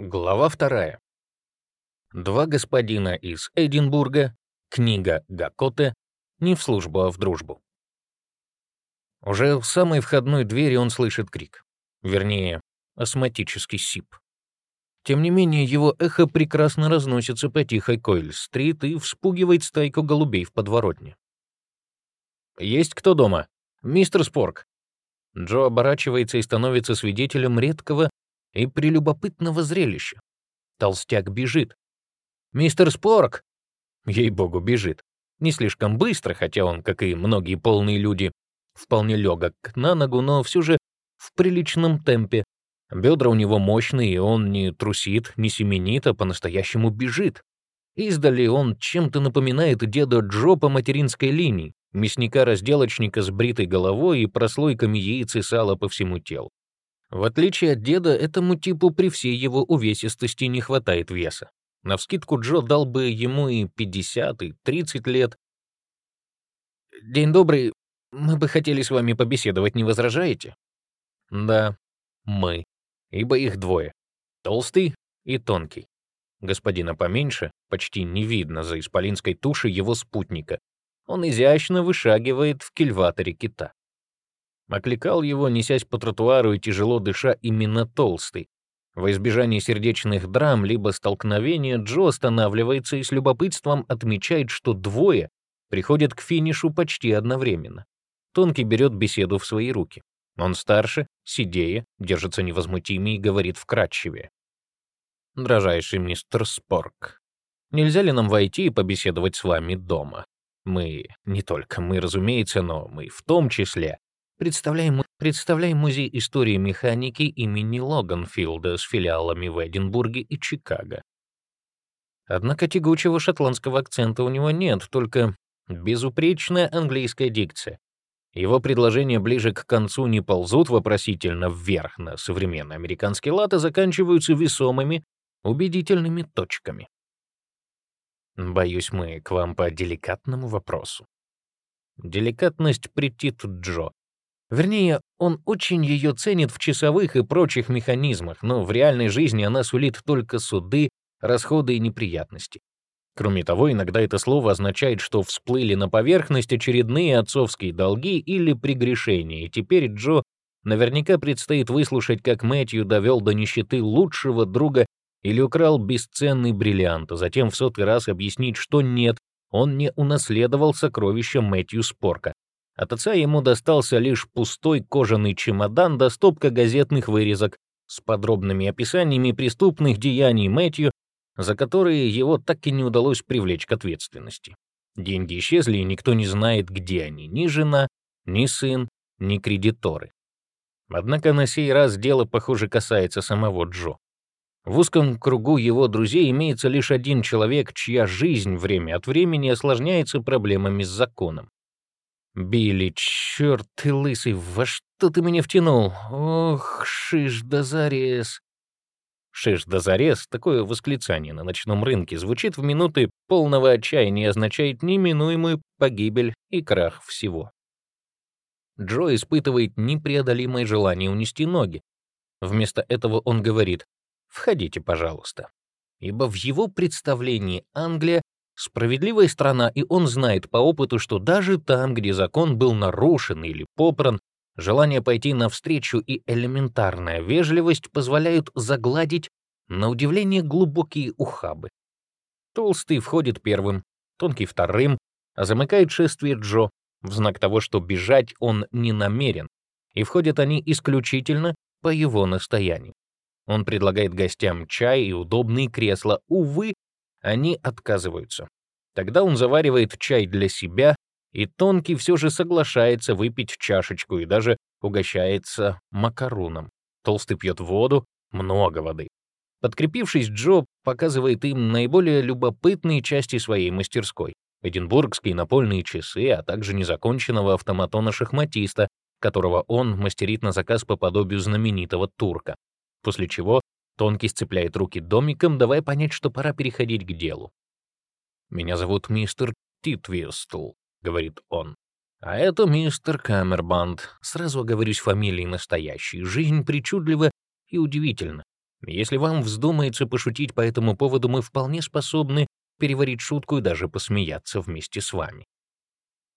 Глава вторая. Два господина из Эдинбурга, книга Гакоте, не в службу, а в дружбу. Уже в самой входной двери он слышит крик. Вернее, астматический сип. Тем не менее, его эхо прекрасно разносится по тихой Койль-стрит и вспугивает стайку голубей в подворотне. «Есть кто дома? Мистер Спорк!» Джо оборачивается и становится свидетелем редкого и прелюбопытного зрелища. Толстяк бежит. «Мистер Спорк!» Ей-богу, бежит. Не слишком быстро, хотя он, как и многие полные люди, вполне легок на ногу, но все же в приличном темпе. Бедра у него мощные, и он не трусит, не семенит, а по-настоящему бежит. Издали он чем-то напоминает деда Джо по материнской линии, мясника-разделочника с бритой головой и прослойками яиц и сала по всему телу. В отличие от деда, этому типу при всей его увесистости не хватает веса. Навскидку Джо дал бы ему и 50, и 30 лет. «День добрый. Мы бы хотели с вами побеседовать, не возражаете?» «Да, мы. Ибо их двое. Толстый и тонкий. Господина поменьше почти не видно за исполинской тушей его спутника. Он изящно вышагивает в кильваторе кита. Окликал его, несясь по тротуару и тяжело дыша, именно толстый. Во избежание сердечных драм либо столкновения Джо останавливается и с любопытством отмечает, что двое приходят к финишу почти одновременно. Тонкий берет беседу в свои руки. Он старше, сидее, держится невозмутимее и говорит вкратчивее. «Дрожайший мистер Спорк, нельзя ли нам войти и побеседовать с вами дома? Мы, не только мы, разумеется, но мы в том числе, Представляем, представляем музей истории механики имени Логанфилда с филиалами в Эдинбурге и Чикаго. Однако тягучего шотландского акцента у него нет, только безупречная английская дикция. Его предложения ближе к концу не ползут вопросительно вверх на современный американский лад, а заканчиваются весомыми, убедительными точками. Боюсь, мы к вам по деликатному вопросу. Деликатность претит Джо. Вернее, он очень ее ценит в часовых и прочих механизмах, но в реальной жизни она сулит только суды, расходы и неприятности. Кроме того, иногда это слово означает, что всплыли на поверхность очередные отцовские долги или прегрешения, и теперь Джо наверняка предстоит выслушать, как Мэтью довел до нищеты лучшего друга или украл бесценный бриллиант, а затем в сотый раз объяснить, что нет, он не унаследовал сокровища Мэтью Спорка, от отца ему достался лишь пустой кожаный чемодан да стопка газетных вырезок с подробными описаниями преступных деяний Мэтью, за которые его так и не удалось привлечь к ответственности. Деньги исчезли, и никто не знает, где они, ни жена, ни сын, ни кредиторы. Однако на сей раз дело, похоже, касается самого Джо. В узком кругу его друзей имеется лишь один человек, чья жизнь время от времени осложняется проблемами с законом. «Билли, черт ты лысый, во что ты меня втянул? Ох, шиш да зарез!» «Шиш да зарез» — такое восклицание на ночном рынке звучит в минуты полного отчаяния и означает неминуемую погибель и крах всего. Джо испытывает непреодолимое желание унести ноги. Вместо этого он говорит «Входите, пожалуйста». Ибо в его представлении Англия справедливая страна, и он знает по опыту, что даже там, где закон был нарушен или попран, желание пойти навстречу и элементарная вежливость позволяют загладить, на удивление, глубокие ухабы. Толстый входит первым, тонкий вторым, а замыкает шествие Джо, в знак того, что бежать он не намерен, и входят они исключительно по его настоянию. Он предлагает гостям чай и удобные кресла. Увы, они отказываются. Тогда он заваривает чай для себя, и Тонкий все же соглашается выпить чашечку и даже угощается макароном. Толстый пьет воду, много воды. Подкрепившись, Джо показывает им наиболее любопытные части своей мастерской. Эдинбургские напольные часы, а также незаконченного автоматона-шахматиста, которого он мастерит на заказ по подобию знаменитого турка. После чего Тонкий сцепляет руки домиком, давая понять, что пора переходить к делу. «Меня зовут мистер Титвистл», — говорит он. «А это мистер Камербанд. Сразу оговорюсь фамилией настоящей. Жизнь причудлива и удивительна. Если вам вздумается пошутить по этому поводу, мы вполне способны переварить шутку и даже посмеяться вместе с вами.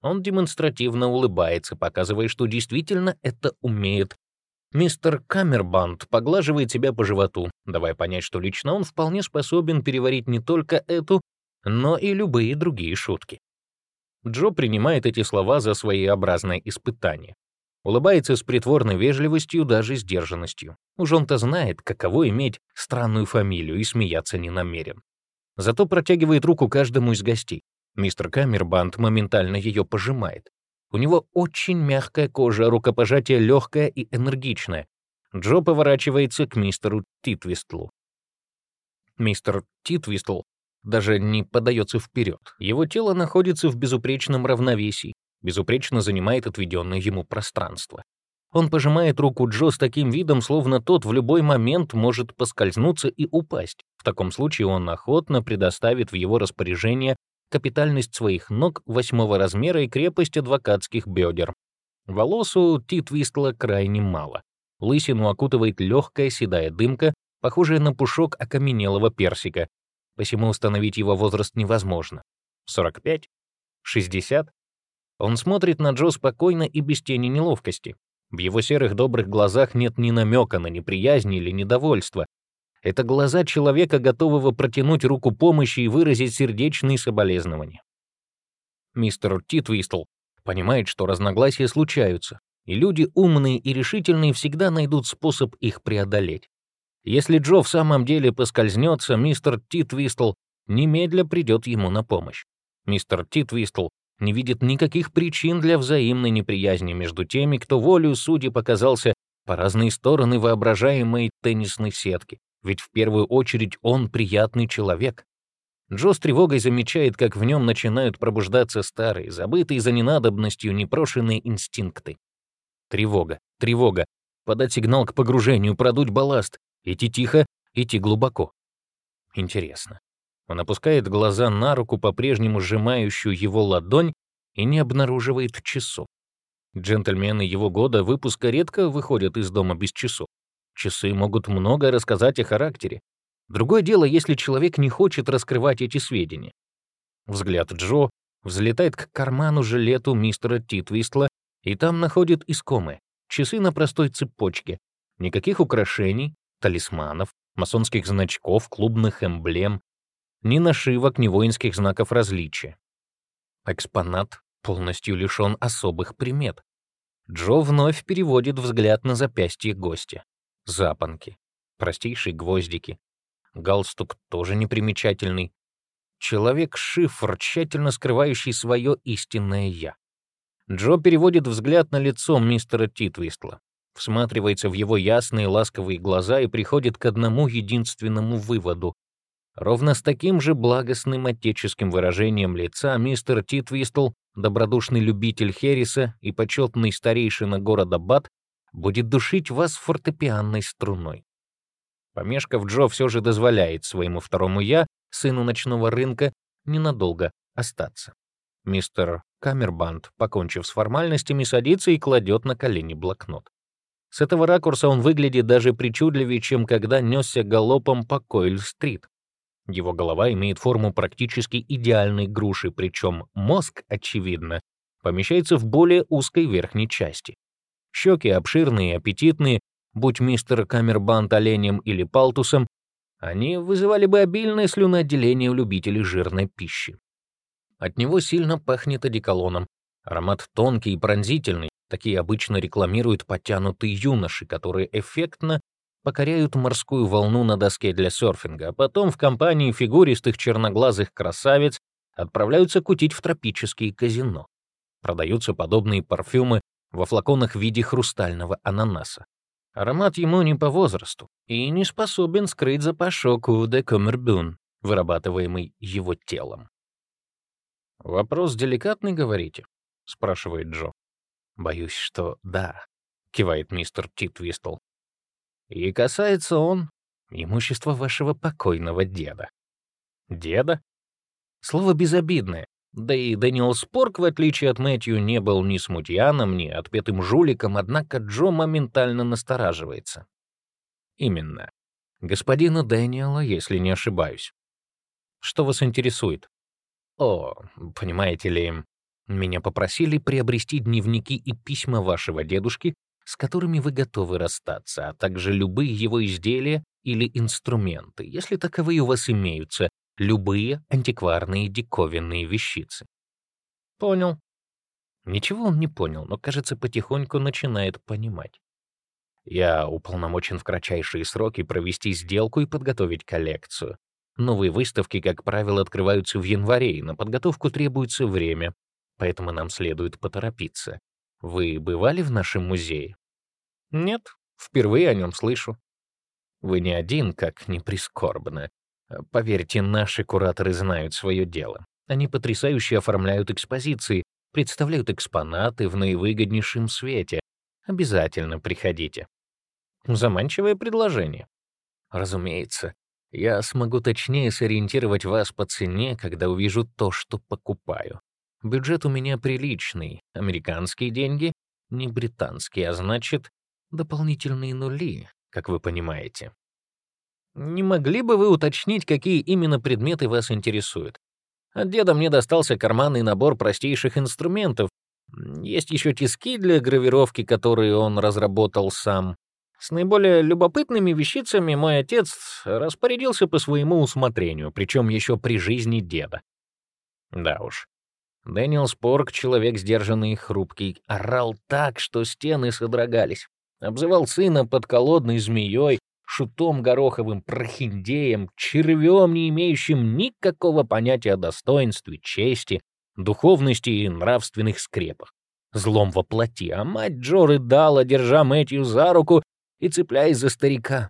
Он демонстративно улыбается, показывая, что действительно это умеет. Мистер Камербанд поглаживает себя по животу, давая понять, что лично он вполне способен переварить не только эту, но и любые другие шутки. Джо принимает эти слова за своеобразное испытание. Улыбается с притворной вежливостью, даже сдержанностью. Уж он-то знает, каково иметь странную фамилию и смеяться не намерен. Зато протягивает руку каждому из гостей. Мистер Камербанд моментально ее пожимает. У него очень мягкая кожа, рукопожатие легкое и энергичное. Джо поворачивается к мистеру Титвистлу. Мистер Титвистл даже не подается вперед. Его тело находится в безупречном равновесии, безупречно занимает отведенное ему пространство. Он пожимает руку Джо с таким видом, словно тот в любой момент может поскользнуться и упасть. В таком случае он охотно предоставит в его распоряжение капитальность своих ног восьмого размера и крепость адвокатских бедер. Волос у Титвистла крайне мало. Лысину окутывает легкая седая дымка, похожая на пушок окаменелого персика. Посему установить его возраст невозможно. 45? 60? Он смотрит на Джо спокойно и без тени неловкости. В его серых добрых глазах нет ни намека на неприязнь или недовольство. Это глаза человека, готового протянуть руку помощи и выразить сердечные соболезнования. Мистер Титвистл понимает, что разногласия случаются, и люди умные и решительные всегда найдут способ их преодолеть. Если Джо в самом деле поскользнется, мистер Титвистл немедля придет ему на помощь. Мистер Титвистл не видит никаких причин для взаимной неприязни между теми, кто волею судьи показался по разные стороны воображаемой теннисной сетки, ведь в первую очередь он приятный человек. Джо с тревогой замечает, как в нем начинают пробуждаться старые, забытые за ненадобностью непрошенные инстинкты. Тревога, тревога, подать сигнал к погружению, продуть балласт, идти тихо, идти глубоко. Интересно, он опускает глаза на руку, по-прежнему сжимающую его ладонь, и не обнаруживает часов. Джентльмены его года выпуска редко выходят из дома без часов. Часы могут многое рассказать о характере. Другое дело, если человек не хочет раскрывать эти сведения. Взгляд Джо взлетает к карману жилету мистера Титвистла, и там находит искомые часы на простой цепочке. Никаких украшений, талисманов, масонских значков, клубных эмблем, ни нашивок, ни воинских знаков различия. Экспонат полностью лишен особых примет. Джо вновь переводит взгляд на запястье гостя. Запонки, простейшие гвоздики. Галстук тоже непримечательный. Человек-шифр, тщательно скрывающий свое истинное «я». Джо переводит взгляд на лицо мистера Титвистла, всматривается в его ясные ласковые глаза и приходит к одному единственному выводу. Ровно с таким же благостным отеческим выражением лица мистер Титвистл, добродушный любитель Херриса и почетный старейшина города Бат, будет душить вас фортепианной струной. Помешков Джо все же дозволяет своему второму «я», сыну ночного рынка, ненадолго остаться. Мистер Камербанд, покончив с формальностями, садится и кладет на колени блокнот. С этого ракурса он выглядит даже причудливее, чем когда несся галопом по Койль-стрит. Его голова имеет форму практически идеальной груши, причем мозг, очевидно, помещается в более узкой верхней части. Щеки обширные и аппетитные, будь мистер Камербанд оленем или палтусом, они вызывали бы обильное слюноотделение у любителей жирной пищи. От него сильно пахнет одеколоном. Аромат тонкий и пронзительный, такие обычно рекламируют подтянутые юноши, которые эффектно покоряют морскую волну на доске для серфинга, а потом в компании фигуристых черноглазых красавиц отправляются кутить в тропические казино. Продаются подобные парфюмы во флаконах в виде хрустального ананаса. Аромат ему не по возрасту и не способен скрыть запашок де Коммербюн, вырабатываемый его телом. «Вопрос деликатный, говорите?» — спрашивает Джо. «Боюсь, что да», — кивает мистер Титвистл. И касается он имущества вашего покойного деда. Деда? Слово безобидное. Да и Дэниел Спорк, в отличие от Мэтью, не был ни смутьяном, ни отпетым жуликом, однако Джо моментально настораживается. Именно. Господина Дэниела, если не ошибаюсь. Что вас интересует? О, понимаете ли, меня попросили приобрести дневники и письма вашего дедушки, с которыми вы готовы расстаться, а также любые его изделия или инструменты, если таковые у вас имеются, любые антикварные диковинные вещицы. Понял. Ничего он не понял, но, кажется, потихоньку начинает понимать. Я уполномочен в кратчайшие сроки провести сделку и подготовить коллекцию. Новые выставки, как правило, открываются в январе, и на подготовку требуется время, поэтому нам следует поторопиться. Вы бывали в нашем музее? Нет, впервые о нем слышу. Вы не один, как ни прискорбно. Поверьте, наши кураторы знают свое дело. Они потрясающе оформляют экспозиции, представляют экспонаты в наивыгоднейшем свете. Обязательно приходите. Заманчивое предложение. Разумеется, я смогу точнее сориентировать вас по цене, когда увижу то, что покупаю. Бюджет у меня приличный, американские деньги, не британские, а значит, дополнительные нули, как вы понимаете. Не могли бы вы уточнить, какие именно предметы вас интересуют? От деда мне достался карманный набор простейших инструментов. Есть еще тиски для гравировки, которые он разработал сам. С наиболее любопытными вещицами мой отец распорядился по своему усмотрению, причем еще при жизни деда. Да уж. Дэниел Спорг, человек сдержанный и хрупкий, орал так, что стены содрогались. Обзывал сына подколодной змеей, шутом гороховым, прохиндеем, червем, не имеющим никакого понятия о достоинстве, чести, духовности и нравственных скрепах. Злом во плоти, а мать Джо рыдала, держа Мэтью за руку и цепляясь за старика.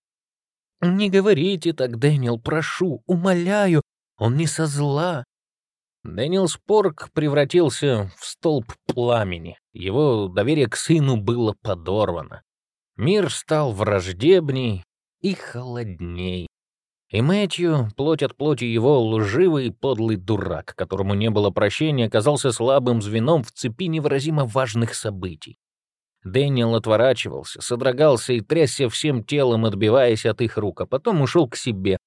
«Не говорите так, Дэниел, прошу, умоляю, он не со зла». Дэниел Спорг превратился в столб пламени. Его доверие к сыну было подорвано. Мир стал враждебней и холодней. И Мэтью, плоть от плоти его, лживый и подлый дурак, которому не было прощения, оказался слабым звеном в цепи невыразимо важных событий. Дэниел отворачивался, содрогался и трясся всем телом, отбиваясь от их рук, а потом ушел к себе,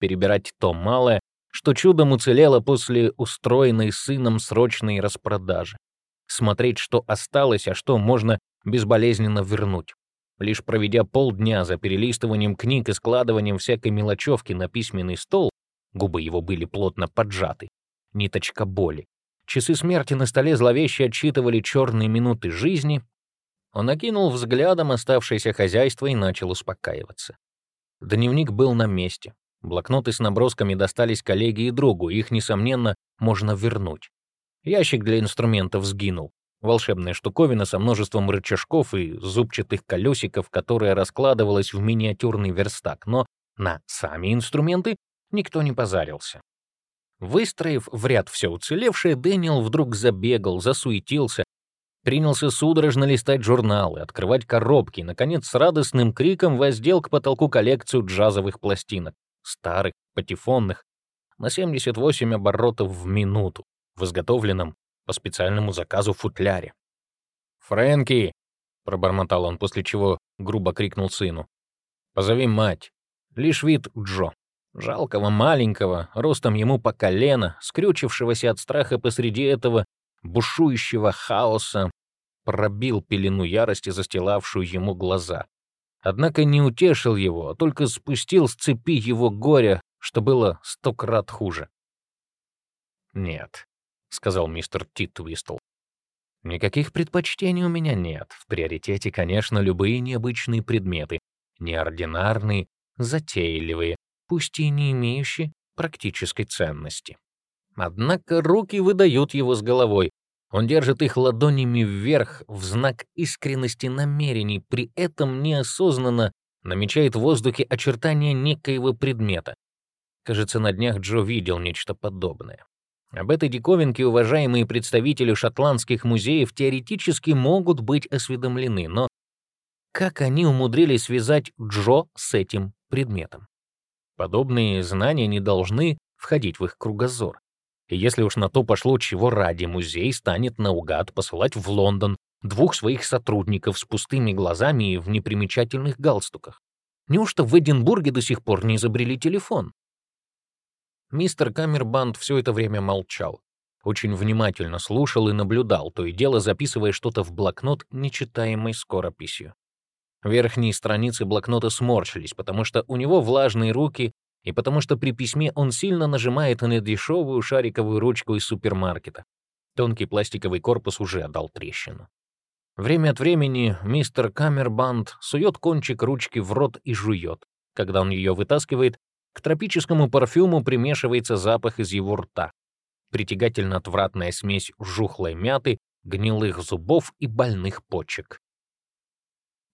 перебирать то малое, что чудом уцелело после устроенной сыном срочной распродажи. Смотреть, что осталось, а что можно безболезненно вернуть. Лишь проведя полдня за перелистыванием книг и складыванием всякой мелочевки на письменный стол, губы его были плотно поджаты, ниточка боли. Часы смерти на столе зловеще отсчитывали черные минуты жизни, он окинул взглядом оставшееся хозяйство и начал успокаиваться. Дневник был на месте. Блокноты с набросками достались коллеге и другу, их, несомненно, можно вернуть. Ящик для инструментов сгинул. Волшебная штуковина со множеством рычажков и зубчатых колесиков, которая раскладывалась в миниатюрный верстак, но на сами инструменты никто не позарился. Выстроив в ряд все уцелевшее, Дэниел вдруг забегал, засуетился, принялся судорожно листать журналы, открывать коробки и, наконец, с радостным криком воздел к потолку коллекцию джазовых пластинок, старых, патефонных, на 78 оборотов в минуту, в изготовленном по специальному заказу футляре. «Фрэнки!» — пробормотал он, после чего грубо крикнул сыну. «Позови мать!» Лишь вид Джо, жалкого маленького, ростом ему по колено, скрючившегося от страха посреди этого бушующего хаоса, пробил пелену ярости, застилавшую ему глаза. Однако не утешил его, а только спустил с цепи его горя, что было сто крат хуже. «Нет», — сказал мистер Титвистл. «Никаких предпочтений у меня нет. В приоритете, конечно, любые необычные предметы, неординарные, затейливые, пусть и не имеющие практической ценности. Однако руки выдают его с головой. Он держит их ладонями вверх в знак искренности намерений, при этом неосознанно намечает в воздухе очертания некоего предмета. Кажется, на днях Джо видел нечто подобное. Об этой диковинке уважаемые представители шотландских музеев теоретически могут быть осведомлены, но как они умудрились связать Джо с этим предметом? Подобные знания не должны входить в их кругозор. И если уж на то пошло, чего ради музей станет наугад посылать в Лондон двух своих сотрудников с пустыми глазами и в непримечательных галстуках. Неужто в Эдинбурге до сих пор не изобрели телефон? Мистер Камербанд все это время молчал. Очень внимательно слушал и наблюдал, то и дело записывая что-то в блокнот нечитаемой скорописью. Верхние страницы блокнота сморщились, потому что у него влажные руки и потому что при письме он сильно нажимает на дешевую шариковую ручку из супермаркета. Тонкий пластиковый корпус уже отдал трещину. Время от времени мистер Камербанд сует кончик ручки в рот и жует. Когда он ее вытаскивает, к тропическому парфюму примешивается запах из его рта. Притягательно отвратная смесь жухлой мяты, гнилых зубов и больных почек.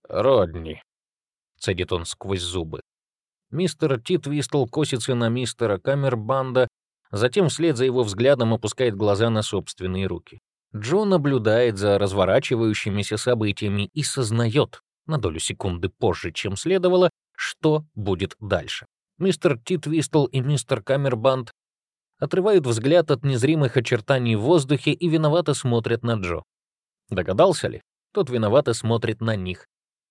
«Родни», — цедит он сквозь зубы. Мистер Титвистл косится на мистера Камербанда, затем вслед за его взглядом опускает глаза на собственные руки. Джо наблюдает за разворачивающимися событиями и сознает, на долю секунды позже, чем следовало, что будет дальше. Мистер Титвистл и мистер Камербанд отрывают взгляд от незримых очертаний в воздухе и виновато смотрят на Джо. Догадался ли? Тот виновато смотрит на них.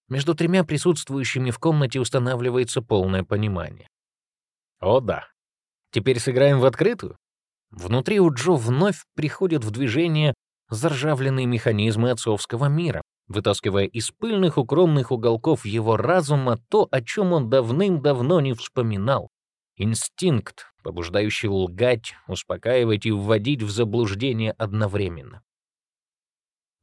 Между тремя присутствующими в комнате устанавливается полное понимание. О да. Теперь сыграем в открытую? Внутри у Джо вновь приходят в движение заржавленные механизмы отцовского мира, вытаскивая из пыльных укромных уголков его разума то, о чем он давным-давно не вспоминал. Инстинкт, побуждающий лгать, успокаивать и вводить в заблуждение одновременно.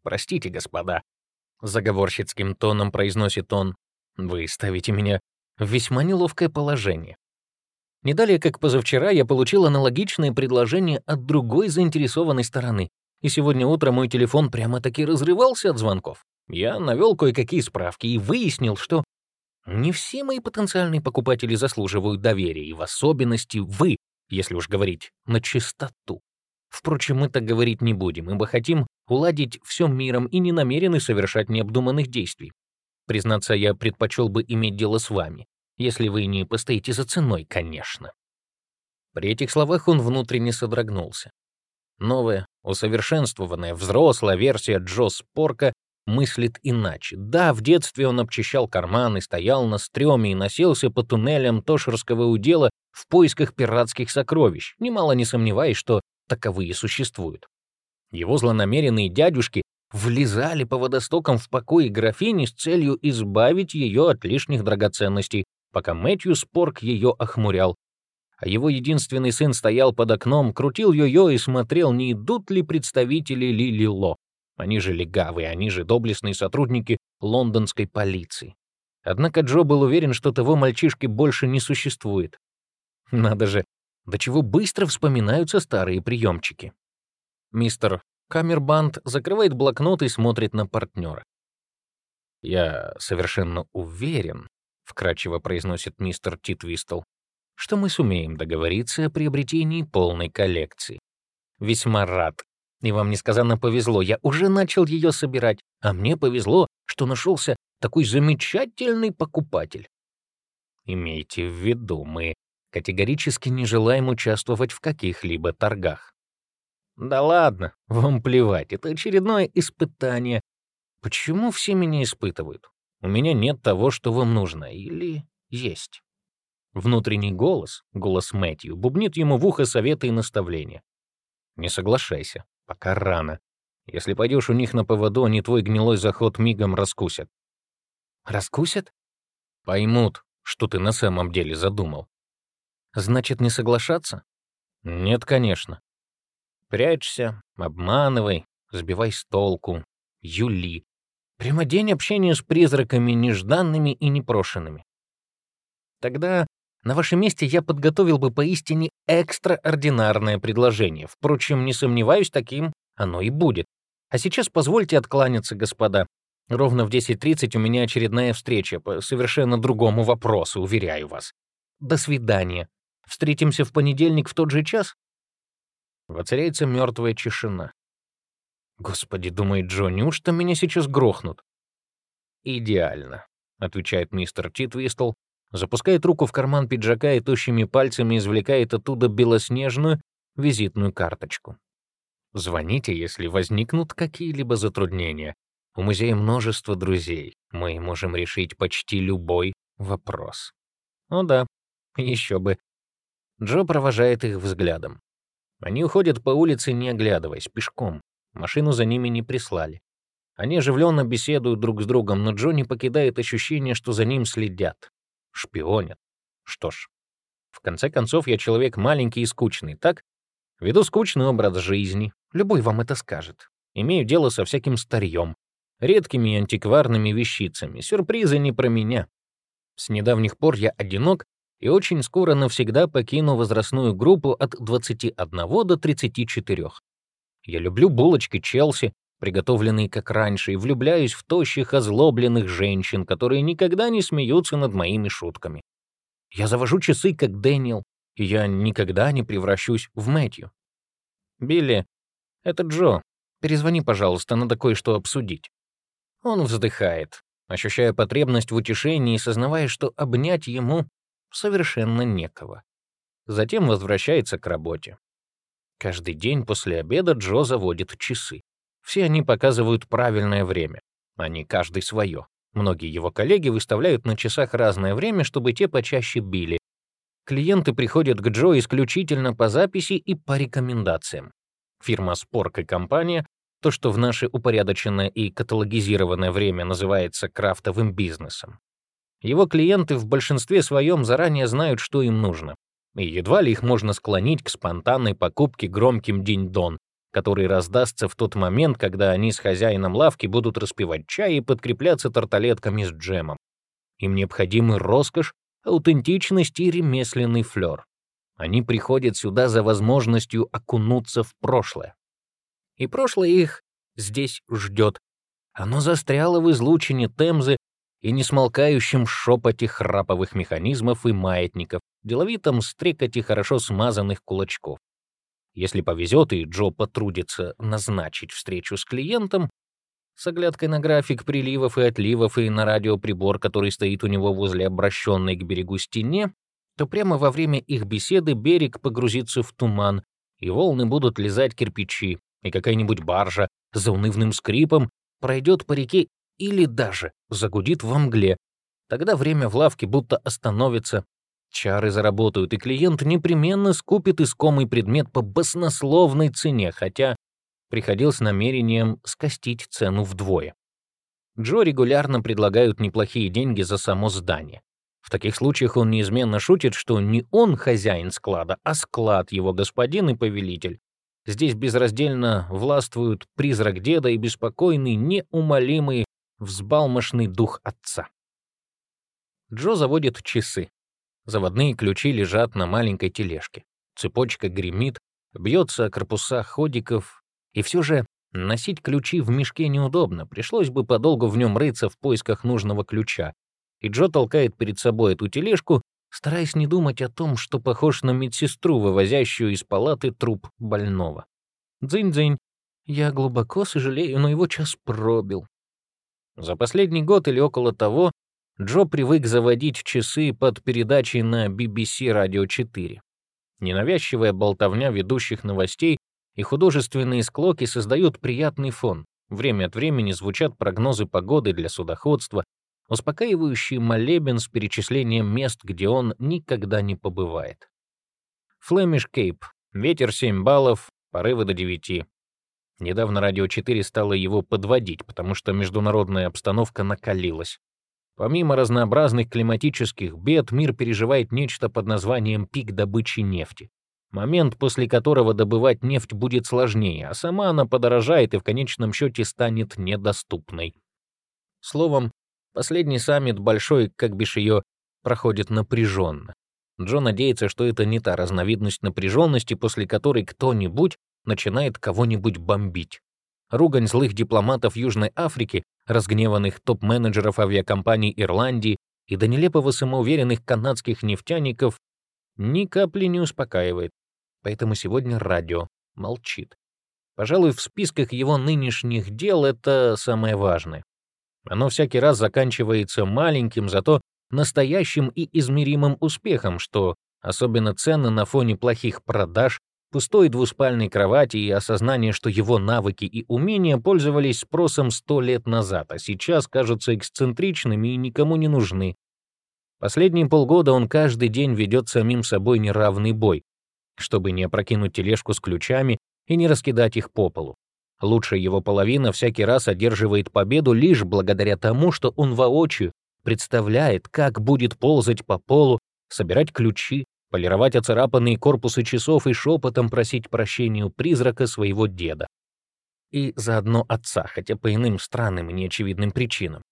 «Простите, господа», — заговорщицким тоном произносит он, «вы ставите меня в весьма неловкое положение. Не далее, как позавчера, я получил аналогичное предложение от другой заинтересованной стороны, и сегодня утром мой телефон прямо-таки разрывался от звонков. Я навел кое-какие справки и выяснил, что не все мои потенциальные покупатели заслуживают доверия, и в особенности вы, если уж говорить на чистоту. Впрочем, мы так говорить не будем, ибо хотим уладить все миром и не намерены совершать необдуманных действий. Признаться, я предпочел бы иметь дело с вами, если вы не постоите за ценой, конечно. При этих словах он внутренне содрогнулся. Новая, усовершенствованная, взрослая версия Джо Спорка мыслит иначе. Да, в детстве он обчищал карманы, стоял на стреме и носился по туннелям Тошерского удела в поисках пиратских сокровищ, немало не сомневаясь, что таковые существуют. Его злонамеренные дядюшки влезали по водостокам в покои графини с целью избавить ее от лишних драгоценностей, пока Мэтью Спорк ее охмурял. А его единственный сын стоял под окном, крутил йо-йо и смотрел, не идут ли представители Лили Ло. Они же легавые, они же доблестные сотрудники лондонской полиции. Однако Джо был уверен, что того мальчишки больше не существует. Надо же, до чего быстро вспоминаются старые приемчики. Мистер Камербанд закрывает блокнот и смотрит на партнера. «Я совершенно уверен», — вкратчиво произносит мистер Титвистл, «что мы сумеем договориться о приобретении полной коллекции. Весьма рад и вам несказанно повезло, я уже начал ее собирать, а мне повезло, что нашелся такой замечательный покупатель. Имейте в виду, мы категорически не желаем участвовать в каких-либо торгах. Да ладно, вам плевать, это очередное испытание. Почему все меня испытывают? У меня нет того, что вам нужно, или есть? Внутренний голос, голос Мэтью, бубнит ему в ухо советы и наставления. Не соглашайся. Пока рано. Если пойдешь у них на поводу, они твой гнилой заход мигом раскусят. Раскусят? Поймут, что ты на самом деле задумал. Значит, не соглашаться? Нет, конечно. Прячься, обманывай, сбивай с толку, юли. Прямо день общения с призраками нежданными и непрошенными. Тогда на вашем месте я подготовил бы поистине экстраординарное предложение. Впрочем, не сомневаюсь, таким оно и будет. А сейчас позвольте откланяться, господа. Ровно в 10.30 у меня очередная встреча по совершенно другому вопросу, уверяю вас. До свидания. Встретимся в понедельник в тот же час? Воцаряется мертвая тишина. Господи, думает Джо, неужто меня сейчас грохнут? Идеально, отвечает мистер Титвистл, запускает руку в карман пиджака и тощими пальцами извлекает оттуда белоснежную визитную карточку. Звоните, если возникнут какие-либо затруднения. У музея множество друзей. Мы можем решить почти любой вопрос. Ну да, еще бы. Джо провожает их взглядом. Они уходят по улице, не оглядываясь, пешком. Машину за ними не прислали. Они оживленно беседуют друг с другом, но Джо не покидает ощущение, что за ним следят. Шпионят. Что ж, в конце концов, я человек маленький и скучный, так? Веду скучный образ жизни. Любой вам это скажет. Имею дело со всяким старьем, редкими антикварными вещицами. Сюрпризы не про меня. С недавних пор я одинок и очень скоро навсегда покину возрастную группу от 21 до 34. Я люблю булочки Челси, приготовленные как раньше, и влюбляюсь в тощих, озлобленных женщин, которые никогда не смеются над моими шутками. Я завожу часы, как Дэниел, и я никогда не превращусь в Мэтью. Билли, это Джо. Перезвони, пожалуйста, надо кое-что обсудить. Он вздыхает, ощущая потребность в утешении и сознавая, что обнять ему совершенно некого. Затем возвращается к работе. Каждый день после обеда Джо заводит часы. Все они показывают правильное время. Они каждый свое. Многие его коллеги выставляют на часах разное время, чтобы те почаще били. Клиенты приходят к Джо исключительно по записи и по рекомендациям. Фирма Спорк и компания — то, что в наше упорядоченное и каталогизированное время называется крафтовым бизнесом. Его клиенты в большинстве своем заранее знают, что им нужно. И едва ли их можно склонить к спонтанной покупке громким день-дон, который раздастся в тот момент, когда они с хозяином лавки будут распивать чай и подкрепляться тарталетками с джемом. Им необходимы роскошь, аутентичность и ремесленный флёр. Они приходят сюда за возможностью окунуться в прошлое. И прошлое их здесь ждет. Оно застряло в излучине Темзы и несмолкающем шепоте храповых механизмов и маятников, деловитом стрекоте хорошо смазанных кулачков. Если повезет и Джо потрудится назначить встречу с клиентом, с оглядкой на график приливов и отливов и на радиоприбор, который стоит у него возле обращенной к берегу стене, то прямо во время их беседы берег погрузится в туман, и волны будут лизать кирпичи, и какая-нибудь баржа с заунывным скрипом пройдет по реке или даже загудит во мгле. Тогда время в лавке будто остановится, Чары заработают, и клиент непременно скупит искомый предмет по баснословной цене, хотя приходил с намерением скостить цену вдвое. Джо регулярно предлагают неплохие деньги за само здание. В таких случаях он неизменно шутит, что не он хозяин склада, а склад его господин и повелитель. Здесь безраздельно властвуют призрак деда и беспокойный, неумолимый, взбалмошный дух отца. Джо заводит часы. Заводные ключи лежат на маленькой тележке. Цепочка гремит, бьется о корпуса ходиков. И все же носить ключи в мешке неудобно, пришлось бы подолгу в нем рыться в поисках нужного ключа. И Джо толкает перед собой эту тележку, стараясь не думать о том, что похож на медсестру, вывозящую из палаты труп больного. Дзынь-дзынь. Я глубоко сожалею, но его час пробил. За последний год или около того Джо привык заводить часы под передачей на BBC Radio 4. Ненавязчивая болтовня ведущих новостей и художественные склоки создают приятный фон. Время от времени звучат прогнозы погоды для судоходства, успокаивающий молебен с перечислением мест, где он никогда не побывает. Флемиш Кейп. Ветер 7 баллов, порывы до 9. Недавно Радио 4 стало его подводить, потому что международная обстановка накалилась. Помимо разнообразных климатических бед, мир переживает нечто под названием пик добычи нефти. Момент, после которого добывать нефть будет сложнее, а сама она подорожает и в конечном счете станет недоступной. Словом, последний саммит большой, как бишь ее, проходит напряженно. Джо надеется, что это не та разновидность напряженности, после которой кто-нибудь начинает кого-нибудь бомбить. Ругань злых дипломатов Южной Африки разгневанных топ-менеджеров авиакомпаний Ирландии и до нелепого самоуверенных канадских нефтяников ни капли не успокаивает. Поэтому сегодня радио молчит. Пожалуй, в списках его нынешних дел это самое важное. Оно всякий раз заканчивается маленьким, зато настоящим и измеримым успехом, что особенно ценно на фоне плохих продаж пустой двуспальной кровати и осознание, что его навыки и умения пользовались спросом сто лет назад, а сейчас кажутся эксцентричными и никому не нужны. Последние полгода он каждый день ведет самим собой неравный бой, чтобы не опрокинуть тележку с ключами и не раскидать их по полу. Лучшая его половина всякий раз одерживает победу лишь благодаря тому, что он воочию представляет, как будет ползать по полу, собирать ключи, полировать оцарапанные корпусы часов и шепотом просить прощения у призрака своего деда. И заодно отца, хотя по иным странным и неочевидным причинам.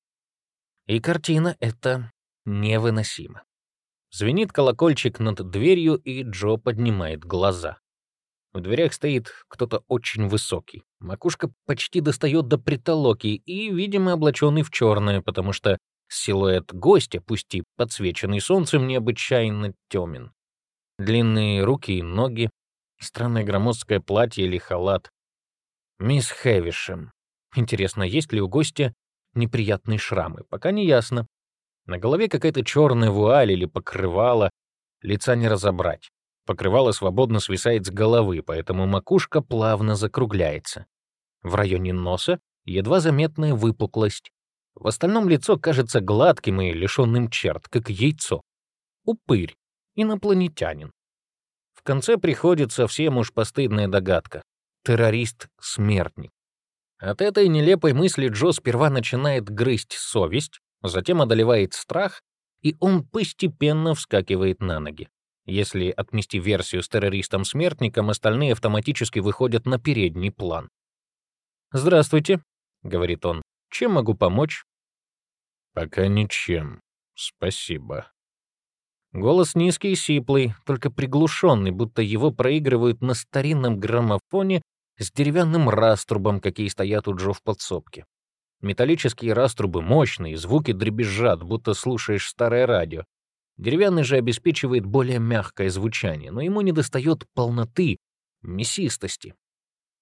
И картина эта невыносима. Звенит колокольчик над дверью, и Джо поднимает глаза. В дверях стоит кто-то очень высокий. Макушка почти достает до притолоки и, видимо, облаченный в черное, потому что силуэт гостя, пусть и подсвеченный солнцем, необычайно темен. Длинные руки и ноги, странное громоздкое платье или халат. Мисс Хэвишем. Интересно, есть ли у гостя неприятные шрамы? Пока не ясно. На голове какая-то черная вуаль или покрывало, лица не разобрать. Покрывало свободно свисает с головы, поэтому макушка плавно закругляется. В районе носа едва заметная выпуклость. В остальном лицо кажется гладким и лишенным черт, как яйцо. Упырь, инопланетянин. В конце приходит совсем уж постыдная догадка. Террорист-смертник. От этой нелепой мысли Джо сперва начинает грызть совесть, затем одолевает страх, и он постепенно вскакивает на ноги. Если отмести версию с террористом-смертником, остальные автоматически выходят на передний план. «Здравствуйте», — говорит он. «Чем могу помочь?» «Пока ничем. Спасибо». Голос низкий и сиплый, только приглушенный, будто его проигрывают на старинном граммофоне с деревянным раструбом, какие стоят у Джо в подсобке. Металлические раструбы мощные, звуки дребезжат, будто слушаешь старое радио. Деревянный же обеспечивает более мягкое звучание, но ему недостает полноты, мясистости.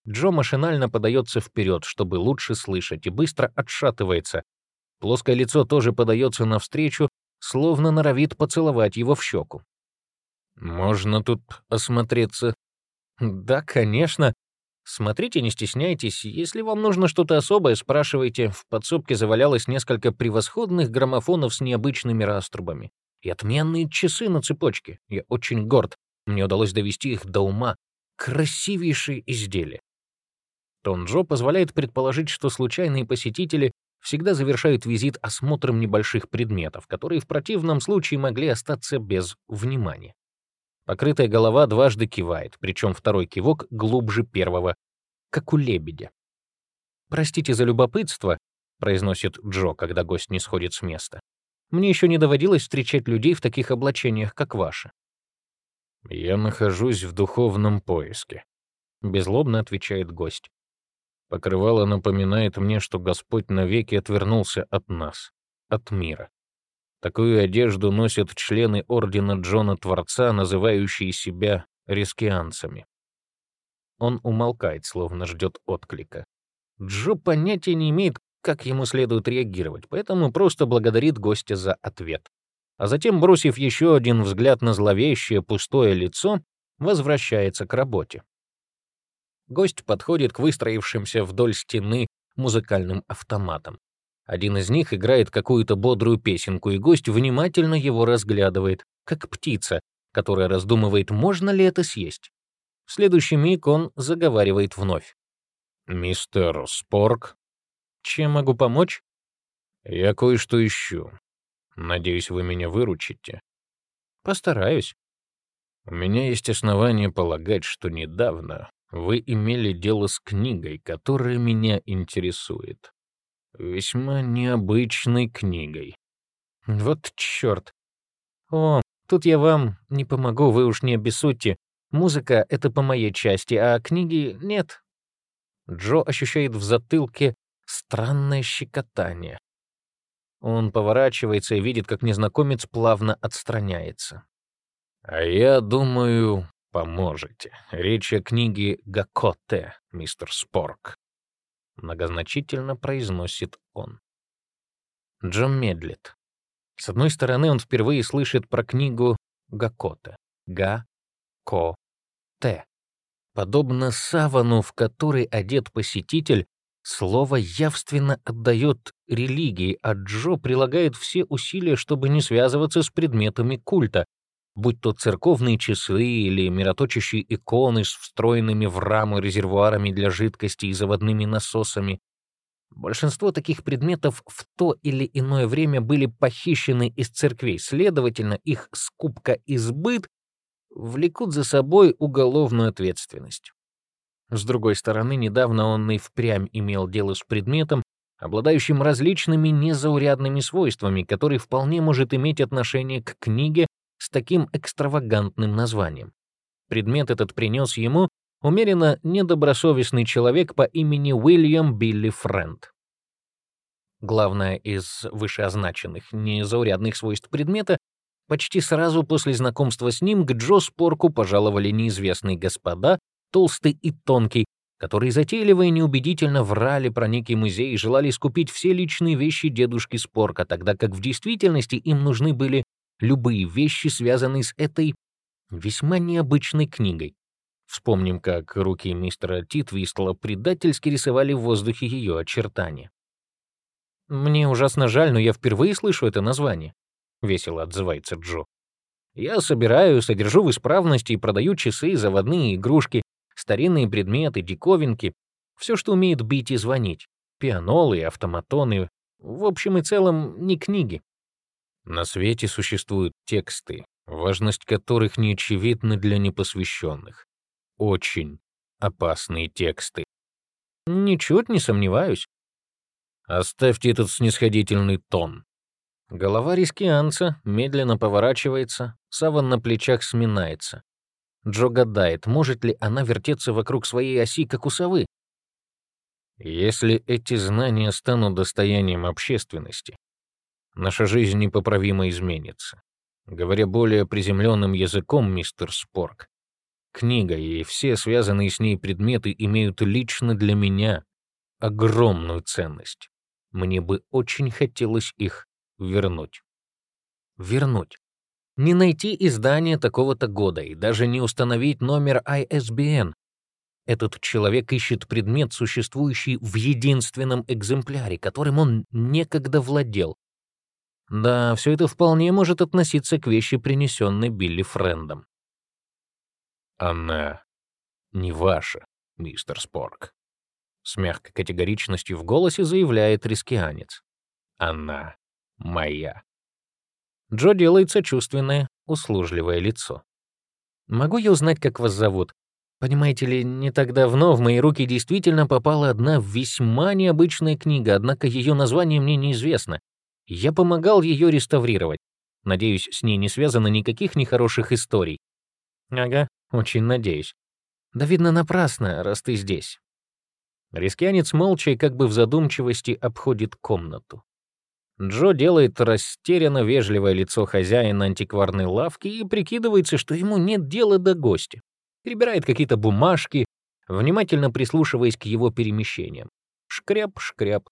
Джо машинально подается вперед, чтобы лучше слышать, и быстро отшатывается. Плоское лицо тоже подается навстречу, словно норовит поцеловать его в щеку. «Можно тут осмотреться?» «Да, конечно. Смотрите, не стесняйтесь. Если вам нужно что-то особое, спрашивайте. В подсобке завалялось несколько превосходных граммофонов с необычными раструбами. И отменные часы на цепочке. Я очень горд. Мне удалось довести их до ума. Красивейшие изделия. Тон Джо позволяет предположить, что случайные посетители всегда завершают визит осмотром небольших предметов, которые в противном случае могли остаться без внимания. Покрытая голова дважды кивает, причем второй кивок глубже первого, как у лебедя. «Простите за любопытство», — произносит Джо, когда гость не сходит с места. «Мне еще не доводилось встречать людей в таких облачениях, как ваши». «Я нахожусь в духовном поиске», — безлобно отвечает гость. Покрывало напоминает мне, что Господь навеки отвернулся от нас, от мира. Такую одежду носят члены Ордена Джона Творца, называющие себя рискианцами. Он умолкает, словно ждет отклика. Джо понятия не имеет, как ему следует реагировать, поэтому просто благодарит гостя за ответ. А затем, бросив еще один взгляд на зловещее пустое лицо, возвращается к работе. Гость подходит к выстроившимся вдоль стены музыкальным автоматам. Один из них играет какую-то бодрую песенку, и гость внимательно его разглядывает, как птица, которая раздумывает, можно ли это съесть. В следующий миг он заговаривает вновь. «Мистер Спорк?» «Чем могу помочь?» «Я кое-что ищу. Надеюсь, вы меня выручите». «Постараюсь». «У меня есть основания полагать, что недавно вы имели дело с книгой, которая меня интересует. Весьма необычной книгой. Вот черт. О, тут я вам не помогу, вы уж не обессудьте. Музыка — это по моей части, а книги — нет. Джо ощущает в затылке странное щекотание. Он поворачивается и видит, как незнакомец плавно отстраняется. «А я думаю, поможете. Речь о книге Гакоте, мистер Спорк. Многозначительно произносит он. Джон медлит. С одной стороны, он впервые слышит про книгу Гакоте. Га-ко-те. Подобно савану, в который одет посетитель, Слово явственно отдает религии, а Джо прилагает все усилия, чтобы не связываться с предметами культа, будь то церковные часы или мироточащие иконы с встроенными в рамы резервуарами для жидкости и заводными насосами. Большинство таких предметов в то или иное время были похищены из церквей, следовательно, их скупка и сбыт влекут за собой уголовную ответственность. С другой стороны, недавно он и впрямь имел дело с предметом, обладающим различными незаурядными свойствами, который вполне может иметь отношение к книге с таким экстравагантным названием. Предмет этот принес ему умеренно недобросовестный человек по имени Уильям Билли Френд. Главное из вышеозначенных незаурядных свойств предмета Почти сразу после знакомства с ним к Джо Спорку пожаловали неизвестные господа, толстый и тонкий, которые затейливо и неубедительно врали про некий музей и желали скупить все личные вещи дедушки Спорка, тогда как в действительности им нужны были любые вещи, связанные с этой весьма необычной книгой. Вспомним, как руки мистера Титвистла предательски рисовали в воздухе ее очертания. «Мне ужасно жаль, но я впервые слышу это название», — весело отзывается Джо. «Я собираю, содержу в исправности и продаю часы, заводные игрушки, старинные предметы, диковинки, все, что умеет бить и звонить, пианолы, автоматоны, в общем и целом не книги. На свете существуют тексты, важность которых не очевидна для непосвященных. Очень опасные тексты. Ничуть не сомневаюсь. Оставьте этот снисходительный тон. Голова рискианца медленно поворачивается, саван на плечах сминается. Джо гадает, может ли она вертеться вокруг своей оси, как у совы. Если эти знания станут достоянием общественности, наша жизнь непоправимо изменится. Говоря более приземленным языком, мистер Спорк, книга и все связанные с ней предметы имеют лично для меня огромную ценность. Мне бы очень хотелось их вернуть. Вернуть не найти издание такого-то года и даже не установить номер ISBN. Этот человек ищет предмет, существующий в единственном экземпляре, которым он некогда владел. Да, все это вполне может относиться к вещи, принесенной Билли Френдом. «Она не ваша, мистер Спорк», — с мягкой категоричностью в голосе заявляет рискианец. «Она моя». Джо делает сочувственное, услужливое лицо. «Могу я узнать, как вас зовут? Понимаете ли, не так давно в мои руки действительно попала одна весьма необычная книга, однако ее название мне неизвестно. Я помогал ее реставрировать. Надеюсь, с ней не связано никаких нехороших историй». «Ага, очень надеюсь. Да видно напрасно, раз ты здесь». Рискянец молча и как бы в задумчивости обходит комнату. Джо делает растерянно вежливое лицо хозяина антикварной лавки и прикидывается, что ему нет дела до гостя. Перебирает какие-то бумажки, внимательно прислушиваясь к его перемещениям. Шкряп-шкряп.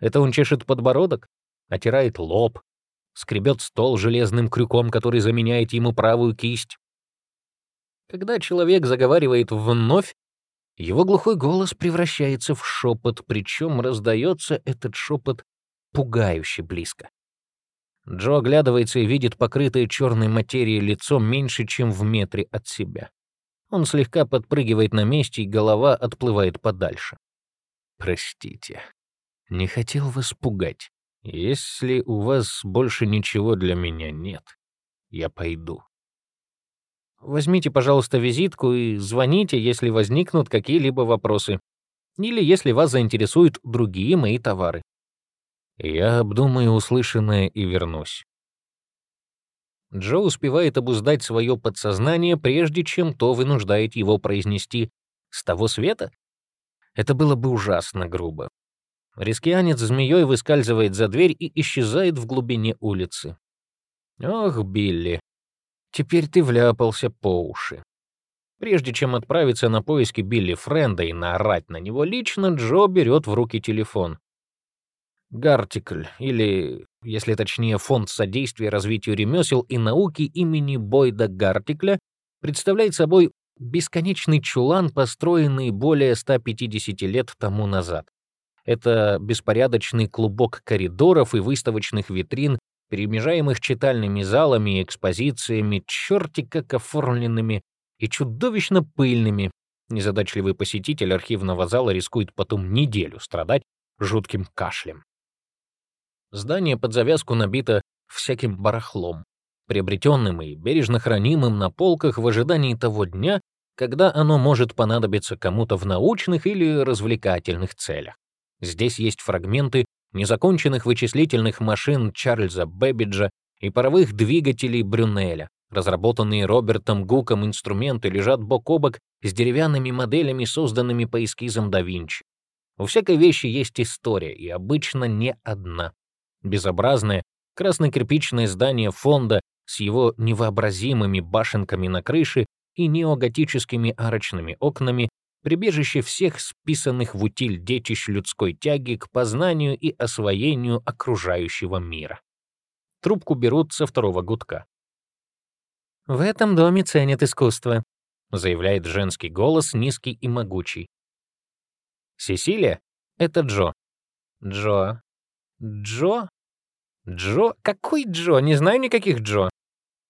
Это он чешет подбородок, отирает лоб, скребет стол железным крюком, который заменяет ему правую кисть. Когда человек заговаривает вновь, его глухой голос превращается в шепот, причем раздается этот шепот пугающе близко. Джо оглядывается и видит покрытое черной материей лицо меньше, чем в метре от себя. Он слегка подпрыгивает на месте, и голова отплывает подальше. «Простите, не хотел вас пугать. Если у вас больше ничего для меня нет, я пойду». Возьмите, пожалуйста, визитку и звоните, если возникнут какие-либо вопросы. Или если вас заинтересуют другие мои товары. Я обдумаю услышанное и вернусь. Джо успевает обуздать свое подсознание, прежде чем то вынуждает его произнести «с того света». Это было бы ужасно грубо. Рискианец змеей выскальзывает за дверь и исчезает в глубине улицы. «Ох, Билли, теперь ты вляпался по уши». Прежде чем отправиться на поиски Билли Френда и наорать на него лично, Джо берет в руки телефон. Гартикль, или, если точнее, Фонд содействия развитию ремесел и науки имени Бойда Гартикля, представляет собой бесконечный чулан, построенный более 150 лет тому назад. Это беспорядочный клубок коридоров и выставочных витрин, перемежаемых читальными залами и экспозициями, черти как оформленными и чудовищно пыльными. Незадачливый посетитель архивного зала рискует потом неделю страдать жутким кашлем. Здание под завязку набито всяким барахлом, приобретенным и бережно хранимым на полках в ожидании того дня, когда оно может понадобиться кому-то в научных или развлекательных целях. Здесь есть фрагменты незаконченных вычислительных машин Чарльза Бэббиджа и паровых двигателей Брюнеля. Разработанные Робертом Гуком инструменты лежат бок о бок с деревянными моделями, созданными по эскизам да Винчи. У всякой вещи есть история, и обычно не одна. Безобразное красно-кирпичное здание фонда с его невообразимыми башенками на крыше и неоготическими арочными окнами прибежище всех списанных в утиль детищ людской тяги к познанию и освоению окружающего мира. Трубку берут со второго гудка. «В этом доме ценят искусство», — заявляет женский голос, низкий и могучий. «Сесилия? Это Джо». «Джо? Джо? Джо? Какой Джо? Не знаю никаких Джо.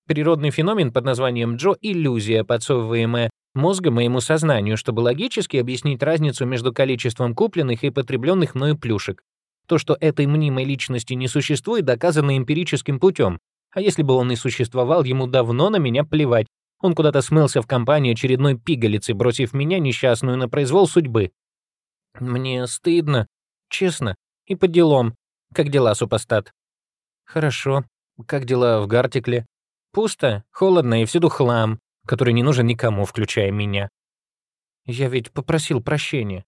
Природный феномен под названием Джо — иллюзия, подсовываемая мозга моему сознанию, чтобы логически объяснить разницу между количеством купленных и потребленных мною плюшек. То, что этой мнимой личности не существует, доказано эмпирическим путем. А если бы он и существовал, ему давно на меня плевать. Он куда-то смылся в компании очередной пигалицы, бросив меня, несчастную, на произвол судьбы. Мне стыдно, честно, и по делам. Как дела, супостат? Хорошо. Как дела в Гартикле? Пусто, холодно и всюду хлам, который не нужен никому, включая меня. Я ведь попросил прощения.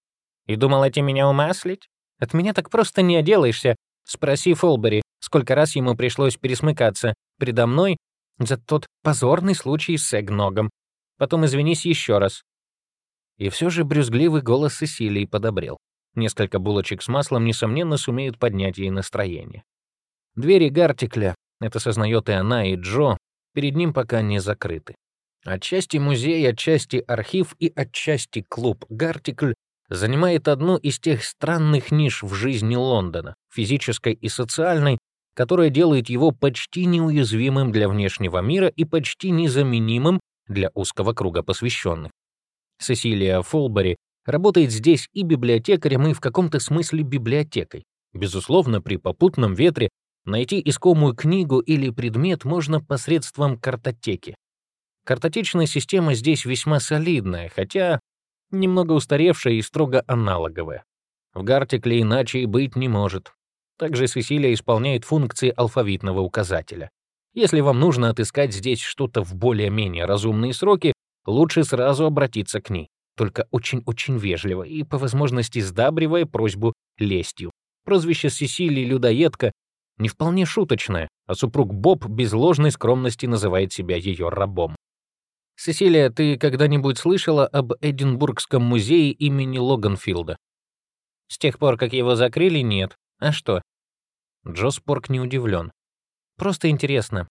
И думал эти меня умаслить? От меня так просто не отделаешься. Спроси Фолбери, сколько раз ему пришлось пересмыкаться предо мной за тот позорный случай с Эгногом. Потом извинись еще раз. И все же брюзгливый голос Сесилии подобрел. Несколько булочек с маслом, несомненно, сумеют поднять ей настроение. Двери Гартикля, это сознает и она, и Джо, перед ним пока не закрыты. Отчасти музей, отчасти архив и отчасти клуб «Гартикль» занимает одну из тех странных ниш в жизни Лондона, физической и социальной, которая делает его почти неуязвимым для внешнего мира и почти незаменимым для узкого круга посвященных. Сесилия Фолбери работает здесь и библиотекарем, и в каком-то смысле библиотекой. Безусловно, при попутном ветре Найти искомую книгу или предмет можно посредством картотеки. Картотечная система здесь весьма солидная, хотя немного устаревшая и строго аналоговая. В Гартикле иначе и быть не может. Также Сесилия исполняет функции алфавитного указателя. Если вам нужно отыскать здесь что-то в более-менее разумные сроки, лучше сразу обратиться к ней, только очень-очень вежливо и, по возможности, сдабривая просьбу лестью. Прозвище Сесилии «Людоедка» не вполне шуточная, а супруг Боб без ложной скромности называет себя ее рабом. «Сесилия, ты когда-нибудь слышала об Эдинбургском музее имени Логанфилда?» «С тех пор, как его закрыли, нет. А что?» Джо Спорк не удивлен. «Просто интересно.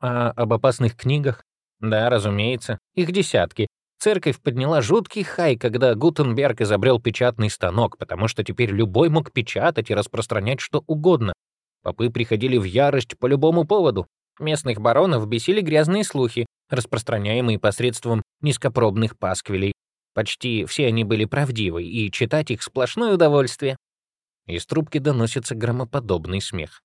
А об опасных книгах?» «Да, разумеется. Их десятки. Церковь подняла жуткий хай, когда Гутенберг изобрел печатный станок, потому что теперь любой мог печатать и распространять что угодно. Попы приходили в ярость по любому поводу. Местных баронов бесили грязные слухи, распространяемые посредством низкопробных пасквилей. Почти все они были правдивы, и читать их сплошное удовольствие. Из трубки доносится громоподобный смех.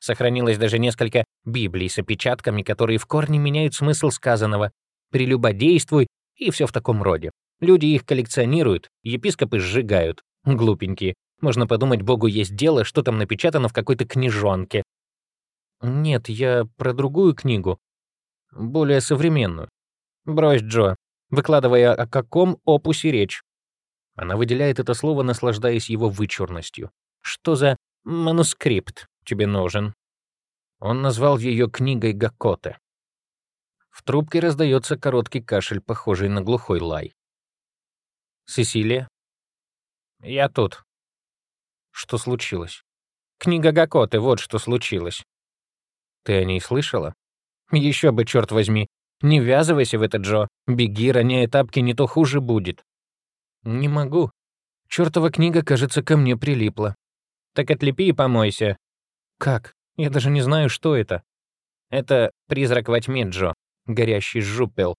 Сохранилось даже несколько библий с опечатками, которые в корне меняют смысл сказанного. «Прелюбодействуй» и все в таком роде. Люди их коллекционируют, епископы сжигают. Глупенькие. Можно подумать, Богу есть дело, что там напечатано в какой-то книжонке. Нет, я про другую книгу. Более современную. Брось, Джо, выкладывая о каком опусе речь. Она выделяет это слово, наслаждаясь его вычурностью. Что за манускрипт тебе нужен? Он назвал ее книгой Гакоте. В трубке раздается короткий кашель, похожий на глухой лай. «Сесилия?» «Я тут», что случилось? Книга Гакоты, вот что случилось. Ты о ней слышала? Еще бы, черт возьми. Не ввязывайся в это, Джо. Беги, роняя тапки, не то хуже будет. Не могу. Чёртова книга, кажется, ко мне прилипла. Так отлепи и помойся. Как? Я даже не знаю, что это. Это призрак во тьме, Джо. Горящий жупел.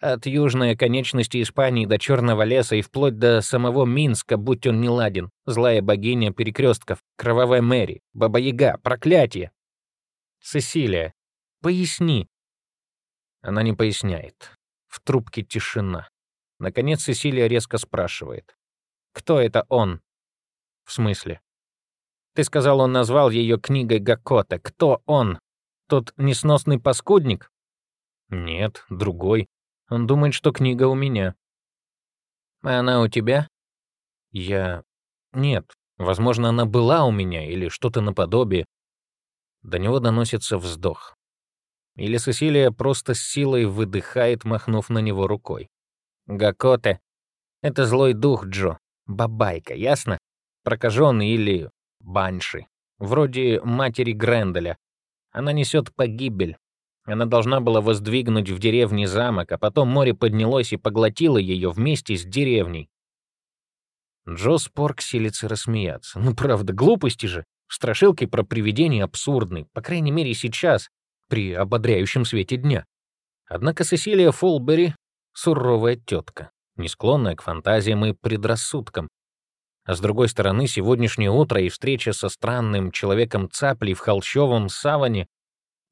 От южной конечности Испании до Черного леса и вплоть до самого Минска, будь он не ладен. Злая богиня перекрестков, кровавая Мэри, Баба-Яга, проклятие. Сесилия, поясни. Она не поясняет. В трубке тишина. Наконец Сесилия резко спрашивает. «Кто это он?» «В смысле?» «Ты сказал, он назвал ее книгой Гакота. Кто он? Тот несносный паскудник?» «Нет, другой. Он думает, что книга у меня». «А она у тебя?» «Я... Нет. Возможно, она была у меня или что-то наподобие». До него доносится вздох. Или Сесилия просто с силой выдыхает, махнув на него рукой. «Гакоте — это злой дух, Джо. Бабайка, ясно? Прокаженный или банши. Вроде матери Гренделя. Она несет погибель. Она должна была воздвигнуть в деревне замок, а потом море поднялось и поглотило ее вместе с деревней. Джо Спорк силится рассмеяться. Ну правда, глупости же. Страшилки про привидения абсурдны, по крайней мере сейчас, при ободряющем свете дня. Однако Сесилия Фолбери — суровая тетка, не склонная к фантазиям и предрассудкам. А с другой стороны, сегодняшнее утро и встреча со странным человеком-цаплей в холщовом саване,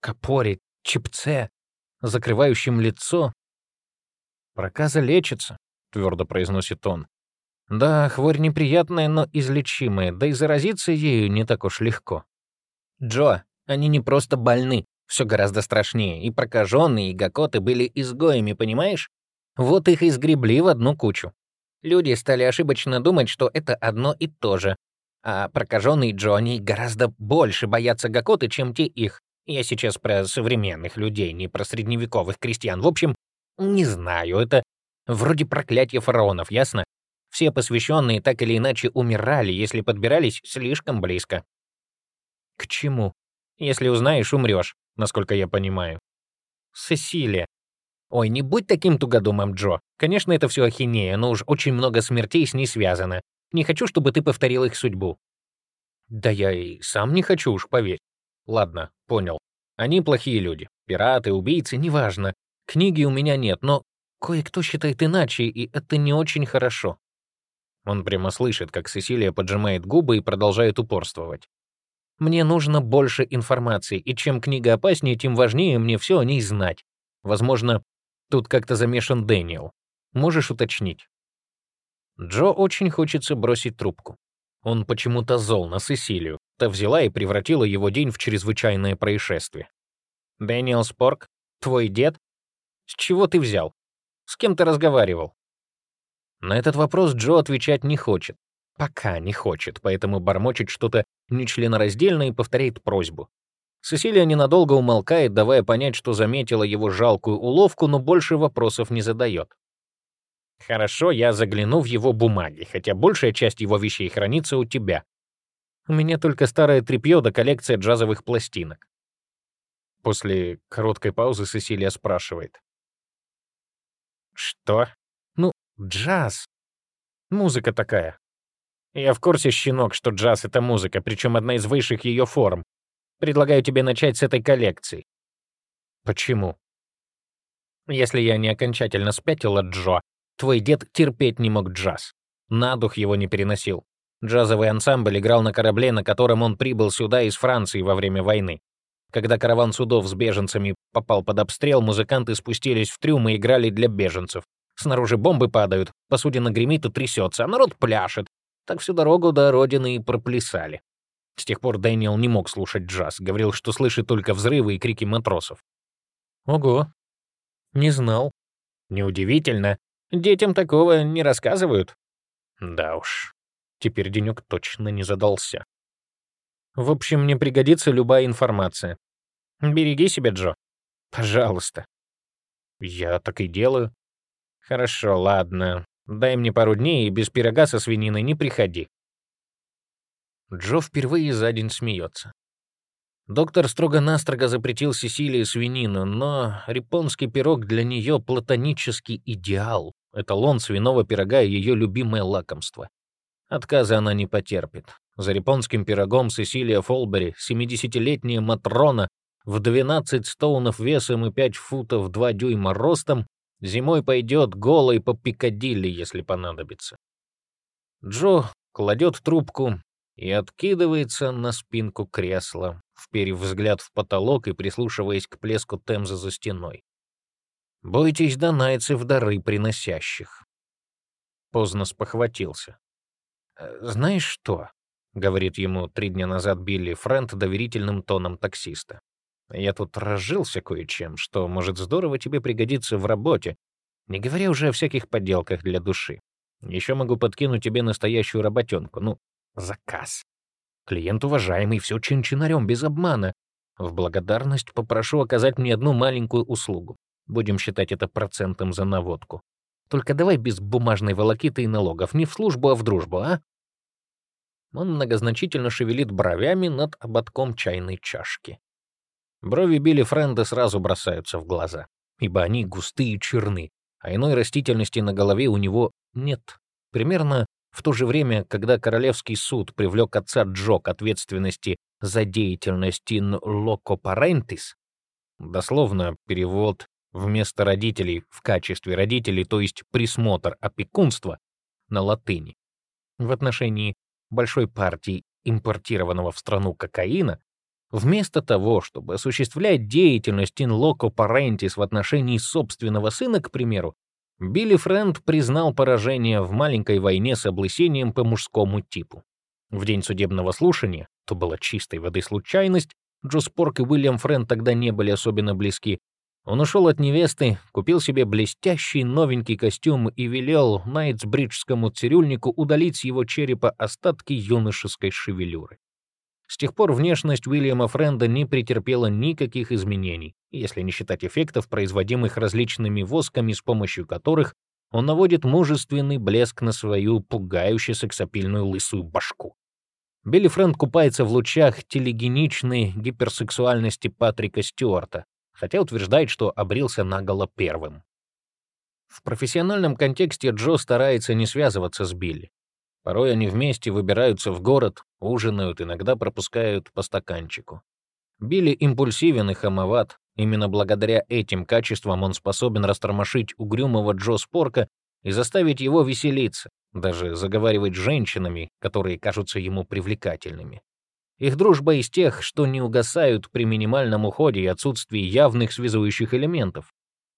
капоре, чепце, закрывающим лицо. «Проказа лечится», — твердо произносит он. «Да, хворь неприятная, но излечимая, да и заразиться ею не так уж легко». «Джо, они не просто больны, все гораздо страшнее, и прокаженные, и гакоты были изгоями, понимаешь? Вот их и сгребли в одну кучу. Люди стали ошибочно думать, что это одно и то же. А прокаженные Джонни гораздо больше боятся гакоты, чем те их. Я сейчас про современных людей, не про средневековых крестьян. В общем, не знаю, это вроде проклятия фараонов, ясно? Все посвященные так или иначе умирали, если подбирались слишком близко. К чему? Если узнаешь, умрешь, насколько я понимаю. Сесилия. Ой, не будь таким тугодумом, Джо. Конечно, это все ахинея, но уж очень много смертей с ней связано. Не хочу, чтобы ты повторил их судьбу. Да я и сам не хочу уж, поверь. Ладно, понял. Они плохие люди. Пираты, убийцы, неважно. Книги у меня нет, но кое-кто считает иначе, и это не очень хорошо. Он прямо слышит, как Сесилия поджимает губы и продолжает упорствовать. Мне нужно больше информации, и чем книга опаснее, тем важнее мне все о ней знать. Возможно, Тут как-то замешан Дэниел. Можешь уточнить?» Джо очень хочется бросить трубку. Он почему-то зол на Сесилию. Та взяла и превратила его день в чрезвычайное происшествие. «Дэниел Спорк? Твой дед? С чего ты взял? С кем ты разговаривал?» На этот вопрос Джо отвечать не хочет. Пока не хочет, поэтому бормочет что-то нечленораздельное и повторяет просьбу. Сесилия ненадолго умолкает, давая понять, что заметила его жалкую уловку, но больше вопросов не задает. «Хорошо, я загляну в его бумаги, хотя большая часть его вещей хранится у тебя. У меня только старое тряпье да коллекция джазовых пластинок». После короткой паузы Сесилия спрашивает. «Что? Ну, джаз. Музыка такая. Я в курсе, щенок, что джаз — это музыка, причем одна из высших ее форм. Предлагаю тебе начать с этой коллекции». «Почему?» «Если я не окончательно спятил от Джо, твой дед терпеть не мог джаз. На дух его не переносил. Джазовый ансамбль играл на корабле, на котором он прибыл сюда из Франции во время войны. Когда караван судов с беженцами попал под обстрел, музыканты спустились в трюм и играли для беженцев. Снаружи бомбы падают, посудина гремит и трясется, а народ пляшет. Так всю дорогу до родины и проплясали. С тех пор Дэниел не мог слушать джаз, говорил, что слышит только взрывы и крики матросов. Ого, не знал. Неудивительно, детям такого не рассказывают. Да уж, теперь денек точно не задался. В общем, мне пригодится любая информация. Береги себя, Джо. Пожалуйста. Я так и делаю. Хорошо, ладно. Дай мне пару дней и без пирога со свининой не приходи. Джо впервые за день смеется. Доктор строго-настрого запретил Сесилии свинину, но репонский пирог для нее платонический идеал, эталон свиного пирога и ее любимое лакомство. Отказа она не потерпит. За японским пирогом Сесилия Фолбери, 70-летняя Матрона, в 12 стоунов весом и 5 футов 2 дюйма ростом, зимой пойдет голой по Пикадилли, если понадобится. Джо кладет трубку и откидывается на спинку кресла, вперев взгляд в потолок и прислушиваясь к плеску Темза за стеной. «Бойтесь донайцев дары приносящих». Поздно спохватился. «Э, «Знаешь что?» — говорит ему три дня назад Билли Фрэнд доверительным тоном таксиста. «Я тут разжился кое-чем, что может здорово тебе пригодиться в работе, не говоря уже о всяких подделках для души. Еще могу подкинуть тебе настоящую работенку. Ну, заказ. Клиент уважаемый, все чин-чинарем, без обмана. В благодарность попрошу оказать мне одну маленькую услугу. Будем считать это процентом за наводку. Только давай без бумажной волокиты и налогов, не в службу, а в дружбу, а? Он многозначительно шевелит бровями над ободком чайной чашки. Брови Билли Френда сразу бросаются в глаза, ибо они густые и черны, а иной растительности на голове у него нет. Примерно в то же время, когда Королевский суд привлек отца Джо к ответственности за деятельность in loco parentis, дословно перевод вместо родителей в качестве родителей, то есть присмотр, опекунство на латыни. В отношении большой партии импортированного в страну кокаина, вместо того, чтобы осуществлять деятельность loco parentis в отношении собственного сына, к примеру, Билли Френд признал поражение в маленькой войне с облысением по мужскому типу. В день судебного слушания, то была чистой воды случайность, Джо Спорк и Уильям Френд тогда не были особенно близки, он ушел от невесты, купил себе блестящий новенький костюм и велел Найтсбриджскому цирюльнику удалить с его черепа остатки юношеской шевелюры. С тех пор внешность Уильяма Френда не претерпела никаких изменений, если не считать эффектов, производимых различными восками, с помощью которых он наводит мужественный блеск на свою пугающе сексапильную лысую башку. Билли Френд купается в лучах телегеничной гиперсексуальности Патрика Стюарта, хотя утверждает, что обрился наголо первым. В профессиональном контексте Джо старается не связываться с Билли. Порой они вместе выбираются в город, ужинают, иногда пропускают по стаканчику. Билли импульсивен и хамоват. Именно благодаря этим качествам он способен растормошить угрюмого Джо Спорка и заставить его веселиться, даже заговаривать с женщинами, которые кажутся ему привлекательными. Их дружба из тех, что не угасают при минимальном уходе и отсутствии явных связывающих элементов.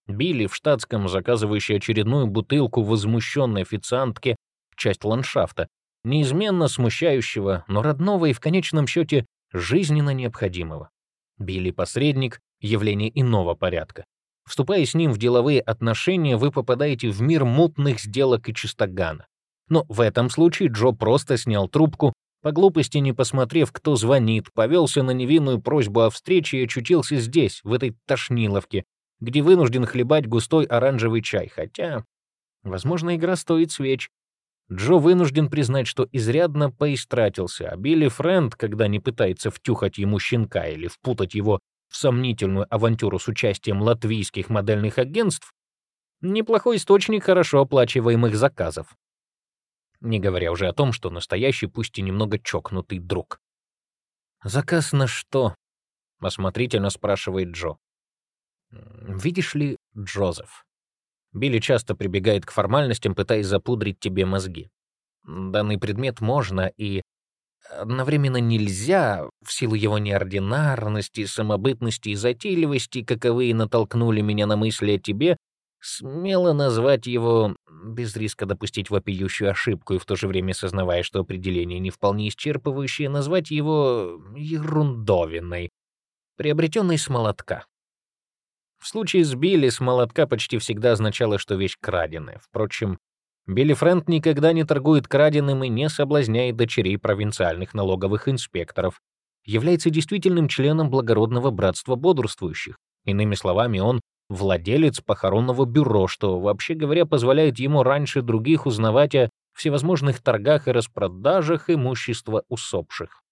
Билли в штатском, заказывающий очередную бутылку возмущенной официантке, часть ландшафта, неизменно смущающего, но родного и в конечном счете жизненно необходимого. Билли — посредник, явление иного порядка. Вступая с ним в деловые отношения, вы попадаете в мир мутных сделок и чистогана. Но в этом случае Джо просто снял трубку по глупости не посмотрев, кто звонит, повелся на невинную просьбу о встрече и очутился здесь, в этой тошниловке, где вынужден хлебать густой оранжевый чай, хотя, возможно, игра стоит свеч. Джо вынужден признать, что изрядно поистратился, а Билли Фрэнд, когда не пытается втюхать ему щенка или впутать его в сомнительную авантюру с участием латвийских модельных агентств, неплохой источник хорошо оплачиваемых заказов не говоря уже о том, что настоящий, пусть и немного чокнутый друг. «Заказ на что?» — осмотрительно спрашивает Джо. «Видишь ли, Джозеф?» Билли часто прибегает к формальностям, пытаясь запудрить тебе мозги. Данный предмет можно и одновременно нельзя, в силу его неординарности, самобытности и затейливости, каковые натолкнули меня на мысли о тебе, смело назвать его, без риска допустить вопиющую ошибку и в то же время сознавая, что определение не вполне исчерпывающее, назвать его ерундовиной, приобретенной с молотка. В случае с Билли с молотка почти всегда означало, что вещь краденая. Впрочем, Билли Фрэнд никогда не торгует краденым и не соблазняет дочерей провинциальных налоговых инспекторов, является действительным членом благородного братства бодрствующих. Иными словами, он владелец похоронного бюро, что, вообще говоря, позволяет ему раньше других узнавать о всевозможных торгах и распродажах имущества усопших.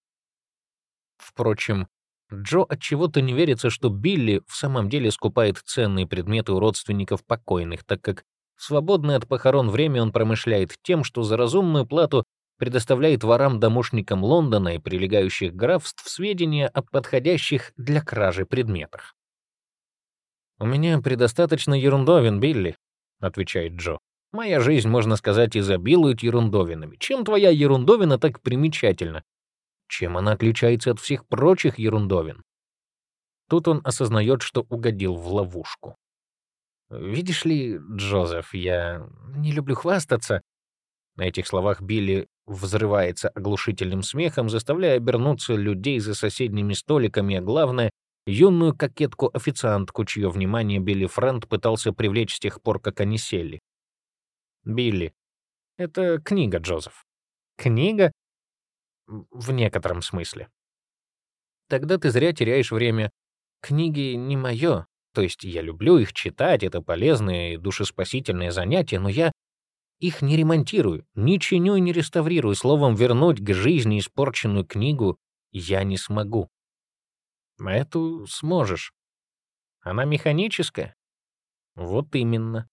Впрочем, Джо от чего то не верится, что Билли в самом деле скупает ценные предметы у родственников покойных, так как в свободное от похорон время он промышляет тем, что за разумную плату предоставляет ворам-домушникам Лондона и прилегающих графств сведения о подходящих для кражи предметах. «У меня предостаточно ерундовин, Билли», — отвечает Джо. «Моя жизнь, можно сказать, изобилует ерундовинами. Чем твоя ерундовина так примечательна? Чем она отличается от всех прочих ерундовин?» Тут он осознает, что угодил в ловушку. «Видишь ли, Джозеф, я не люблю хвастаться». На этих словах Билли взрывается оглушительным смехом, заставляя обернуться людей за соседними столиками, а главное — юную кокетку-официантку, чье внимание Билли Франт пытался привлечь с тех пор, как они сели. «Билли, это книга, Джозеф». «Книга?» «В некотором смысле». «Тогда ты зря теряешь время. Книги не мое, то есть я люблю их читать, это полезное и душеспасительное занятие, но я их не ремонтирую, не чиню и не реставрирую. Словом, вернуть к жизни испорченную книгу я не смогу. А эту сможешь. Она механическая? Вот именно.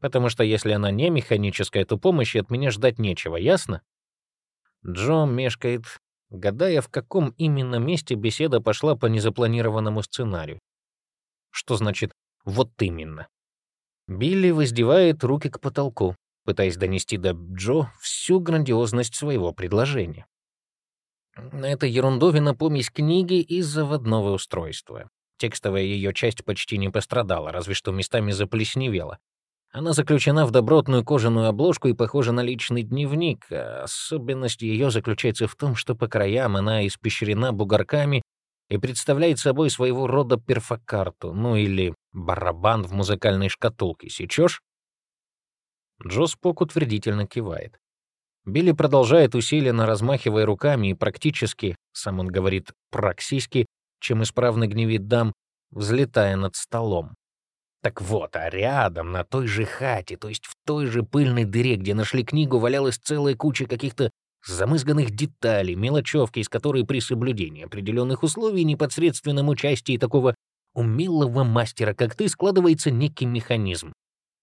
Потому что если она не механическая, то помощи от меня ждать нечего, ясно? Джо мешкает, гадая, в каком именно месте беседа пошла по незапланированному сценарию. Что значит «вот именно»? Билли воздевает руки к потолку пытаясь донести до Джо всю грандиозность своего предложения. Это ерундовина помесь книги и заводного устройства. Текстовая ее часть почти не пострадала, разве что местами заплесневела. Она заключена в добротную кожаную обложку и похожа на личный дневник. Особенность ее заключается в том, что по краям она испещрена бугорками и представляет собой своего рода перфокарту, ну или барабан в музыкальной шкатулке. Сечешь? Джо Спок утвердительно кивает. Билли продолжает усиленно размахивая руками и практически, сам он говорит, праксиски, чем исправно гневит дам, взлетая над столом. Так вот, а рядом, на той же хате, то есть в той же пыльной дыре, где нашли книгу, валялась целая куча каких-то замызганных деталей, мелочевки, из которой при соблюдении определенных условий непосредственном участии такого умелого мастера, как ты, складывается некий механизм,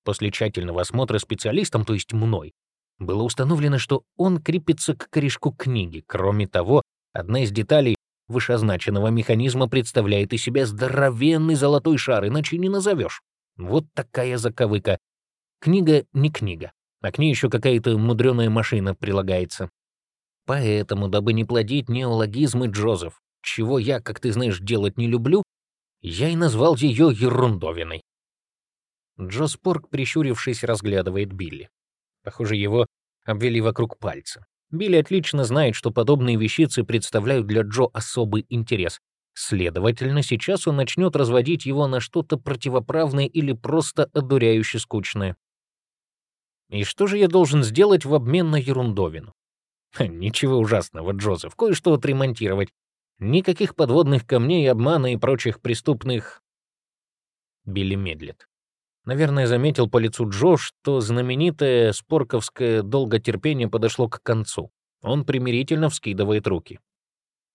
После тщательного осмотра специалистом, то есть мной, было установлено, что он крепится к корешку книги. Кроме того, одна из деталей вышеозначенного механизма представляет из себя здоровенный золотой шар, иначе не назовешь. Вот такая заковыка. Книга не книга, а к ней еще какая-то мудреная машина прилагается. Поэтому, дабы не плодить неологизмы Джозеф, чего я, как ты знаешь, делать не люблю, я и назвал ее ерундовиной. Джо Спорг, прищурившись, разглядывает Билли. Похоже, его обвели вокруг пальца. Билли отлично знает, что подобные вещицы представляют для Джо особый интерес. Следовательно, сейчас он начнет разводить его на что-то противоправное или просто одуряюще скучное. И что же я должен сделать в обмен на ерундовину? Ничего ужасного, Джозеф, кое-что отремонтировать. Никаких подводных камней, обмана и прочих преступных... Билли медлит. Наверное, заметил по лицу Джо, что знаменитое спорковское долготерпение подошло к концу. Он примирительно вскидывает руки.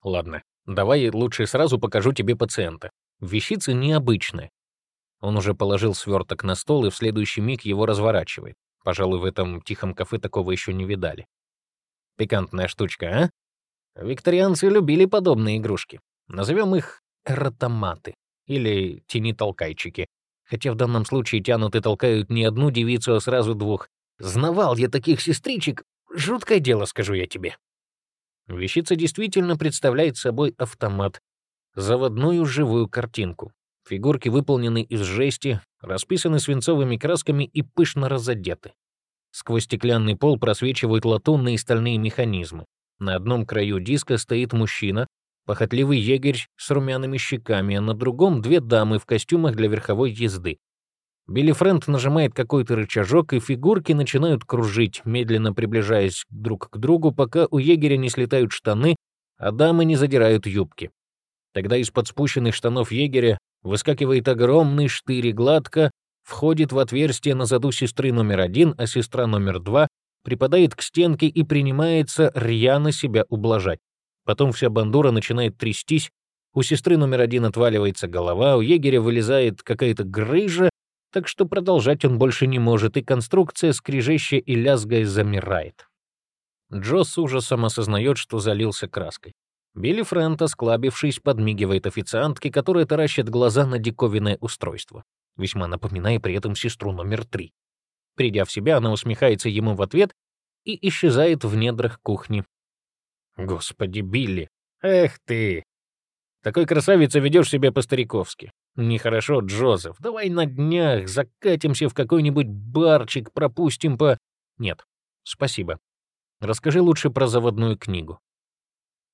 «Ладно, давай лучше сразу покажу тебе пациента. Вещица необычная». Он уже положил сверток на стол и в следующий миг его разворачивает. Пожалуй, в этом тихом кафе такого еще не видали. Пикантная штучка, а? Викторианцы любили подобные игрушки. Назовем их эротоматы или тени-толкайчики хотя в данном случае тянут и толкают не одну девицу, а сразу двух. Знавал я таких сестричек, жуткое дело, скажу я тебе. Вещица действительно представляет собой автомат, заводную живую картинку. Фигурки выполнены из жести, расписаны свинцовыми красками и пышно разодеты. Сквозь стеклянный пол просвечивают латунные и стальные механизмы. На одном краю диска стоит мужчина, похотливый егерь с румяными щеками, а на другом две дамы в костюмах для верховой езды. Билли Фрэнд нажимает какой-то рычажок, и фигурки начинают кружить, медленно приближаясь друг к другу, пока у егеря не слетают штаны, а дамы не задирают юбки. Тогда из-под спущенных штанов егеря выскакивает огромный штырь и гладко входит в отверстие на заду сестры номер один, а сестра номер два припадает к стенке и принимается рьяно себя ублажать. Потом вся бандура начинает трястись, у сестры номер один отваливается голова, у егеря вылезает какая-то грыжа, так что продолжать он больше не может, и конструкция, скрежеща и лязгая, замирает. Джо с ужасом осознает, что залился краской. Билли Френт, осклабившись, подмигивает официантке, которая таращит глаза на диковинное устройство, весьма напоминая при этом сестру номер три. Придя в себя, она усмехается ему в ответ и исчезает в недрах кухни. Господи, Билли, эх ты! Такой красавица ведешь себя по-стариковски. Нехорошо, Джозеф. Давай на днях закатимся в какой-нибудь барчик, пропустим по... Нет, спасибо. Расскажи лучше про заводную книгу.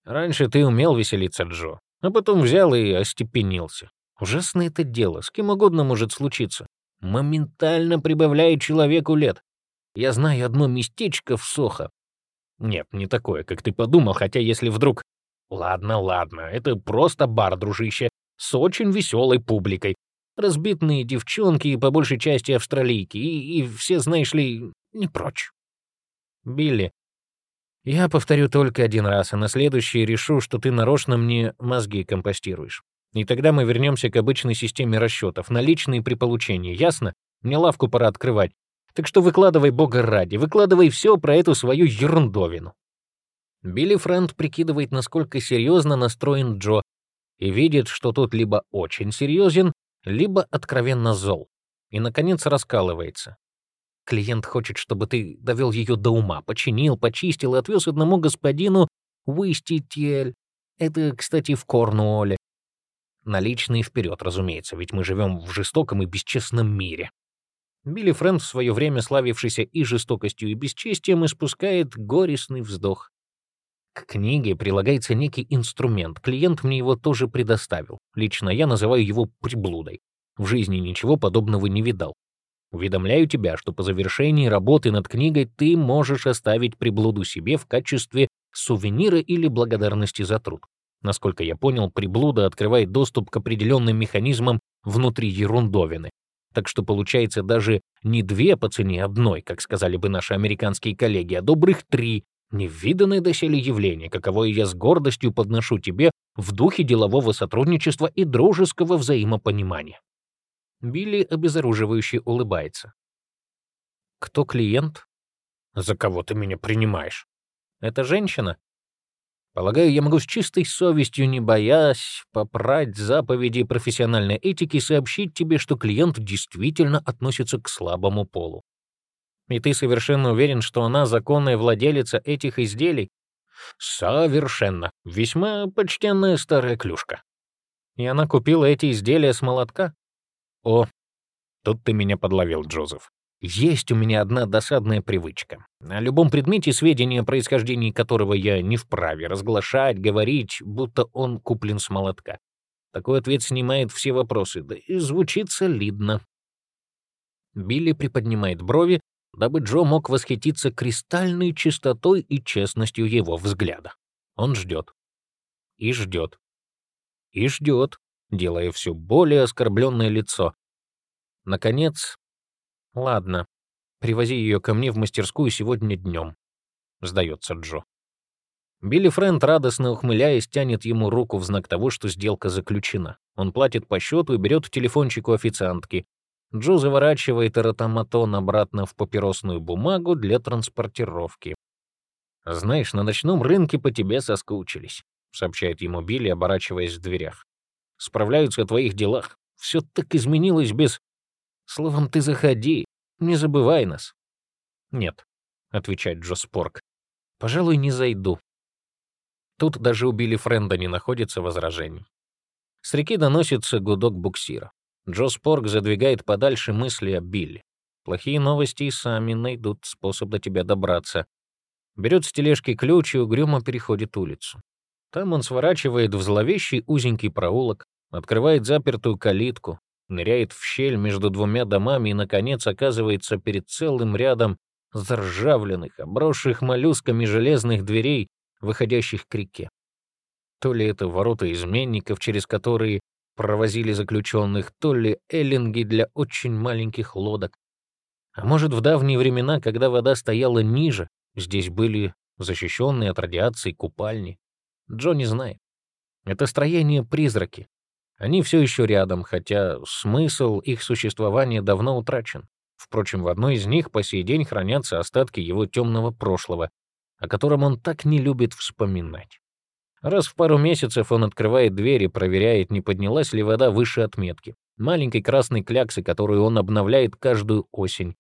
Раньше ты умел веселиться, Джо, а потом взял и остепенился. Ужасное это дело, с кем угодно может случиться. Моментально прибавляет человеку лет. Я знаю одно местечко в Сохо. Нет, не такое, как ты подумал, хотя если вдруг... Ладно, ладно, это просто бар, дружище, с очень веселой публикой. Разбитные девчонки, и по большей части австралийки, и, и все, знаешь ли, не прочь. Билли, я повторю только один раз, а на следующий решу, что ты нарочно мне мозги компостируешь. И тогда мы вернемся к обычной системе расчетов, наличные при получении, ясно? Мне лавку пора открывать. Так что выкладывай бога ради, выкладывай все про эту свою ерундовину. Билли Френд прикидывает, насколько серьезно настроен Джо, и видит, что тот либо очень серьезен, либо откровенно зол. И, наконец, раскалывается. Клиент хочет, чтобы ты довел ее до ума, починил, почистил и отвез одному господину Уиститель. Это, кстати, в Корнуолле. Наличные вперед, разумеется, ведь мы живем в жестоком и бесчестном мире. Билли Фрэнд, в свое время славившийся и жестокостью, и бесчестием, испускает горестный вздох. К книге прилагается некий инструмент. Клиент мне его тоже предоставил. Лично я называю его приблудой. В жизни ничего подобного не видал. Уведомляю тебя, что по завершении работы над книгой ты можешь оставить приблуду себе в качестве сувенира или благодарности за труд. Насколько я понял, приблуда открывает доступ к определенным механизмам внутри ерундовины. Так что получается даже не две по цене одной, как сказали бы наши американские коллеги, а добрых три. Невиданное доселе явление, каковое я с гордостью подношу тебе в духе делового сотрудничества и дружеского взаимопонимания. Билли обезоруживающе улыбается. «Кто клиент?» «За кого ты меня принимаешь?» «Это женщина?» Полагаю, я могу с чистой совестью, не боясь, попрать заповеди профессиональной этики сообщить тебе, что клиент действительно относится к слабому полу. И ты совершенно уверен, что она законная владелица этих изделий? Совершенно. Весьма почтенная старая клюшка. И она купила эти изделия с молотка? О, тут ты меня подловил, Джозеф. Есть у меня одна досадная привычка. О любом предмете, сведения о происхождении которого я не вправе разглашать, говорить, будто он куплен с молотка. Такой ответ снимает все вопросы, да и звучит солидно. Билли приподнимает брови, дабы Джо мог восхититься кристальной чистотой и честностью его взгляда. Он ждет. И ждет. И ждет, делая все более оскорбленное лицо. Наконец, ладно, привози ее ко мне в мастерскую сегодня днем, сдается Джо. Билли Фрэнд, радостно ухмыляясь, тянет ему руку в знак того, что сделка заключена. Он платит по счету и берет телефончик у официантки. Джо заворачивает ротоматон обратно в папиросную бумагу для транспортировки. «Знаешь, на ночном рынке по тебе соскучились», — сообщает ему Билли, оборачиваясь в дверях справляются о твоих делах. Все так изменилось без... Словом, ты заходи, не забывай нас. Нет, — отвечает Джо Спорк. Пожалуй, не зайду. Тут даже у Билли Френда не находится возражений. С реки доносится гудок буксира. Джо Спорк задвигает подальше мысли о Билли. Плохие новости и сами найдут способ до тебя добраться. Берет с тележки ключ и угрюмо переходит улицу. Там он сворачивает в зловещий узенький проулок, открывает запертую калитку, ныряет в щель между двумя домами и, наконец, оказывается перед целым рядом заржавленных, обросших моллюсками железных дверей, выходящих к реке. То ли это ворота изменников, через которые провозили заключенных, то ли эллинги для очень маленьких лодок. А может, в давние времена, когда вода стояла ниже, здесь были защищенные от радиации купальни. Джо не знает. Это строение призраки. Они все еще рядом, хотя смысл их существования давно утрачен. Впрочем, в одной из них по сей день хранятся остатки его темного прошлого. о котором он так не любит вспоминать. Раз в пару месяцев он открывает дверь и проверяет, не поднялась ли вода выше отметки, маленькой красной кляксы, которую он обновляет каждую осень.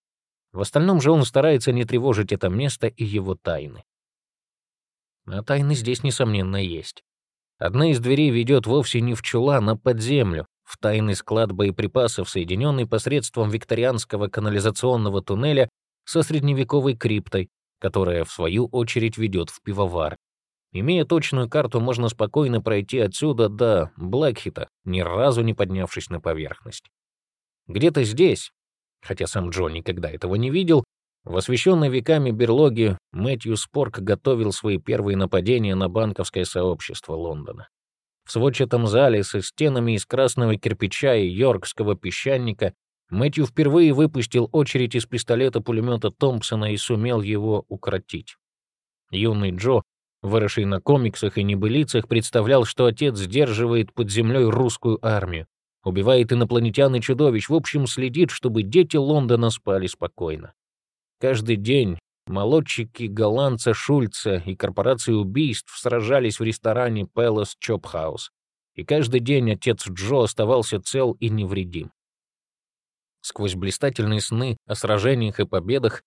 В остальном же он старается не тревожить это место и его тайны. А тайны здесь, несомненно, есть. Одна из дверей ведет вовсе не в чулан, а под землю, в тайный склад боеприпасов, соединенный посредством викторианского канализационного туннеля со средневековой криптой, которая, в свою очередь, ведет в пивовар. Имея точную карту, можно спокойно пройти отсюда до Блэкхита, ни разу не поднявшись на поверхность. Где-то здесь, хотя сам Джон никогда этого не видел, в освещенной веками берлоге Мэтью Спорк готовил свои первые нападения на банковское сообщество Лондона. В сводчатом зале со стенами из красного кирпича и йоркского песчаника Мэтью впервые выпустил очередь из пистолета-пулемета Томпсона и сумел его укротить. Юный Джо, выросший на комиксах и небылицах, представлял, что отец сдерживает под землей русскую армию, убивает инопланетян и чудовищ, в общем, следит, чтобы дети Лондона спали спокойно. Каждый день молодчики голландца Шульца и корпорации убийств сражались в ресторане Palace House, и каждый день отец Джо оставался цел и невредим. Сквозь блистательные сны о сражениях и победах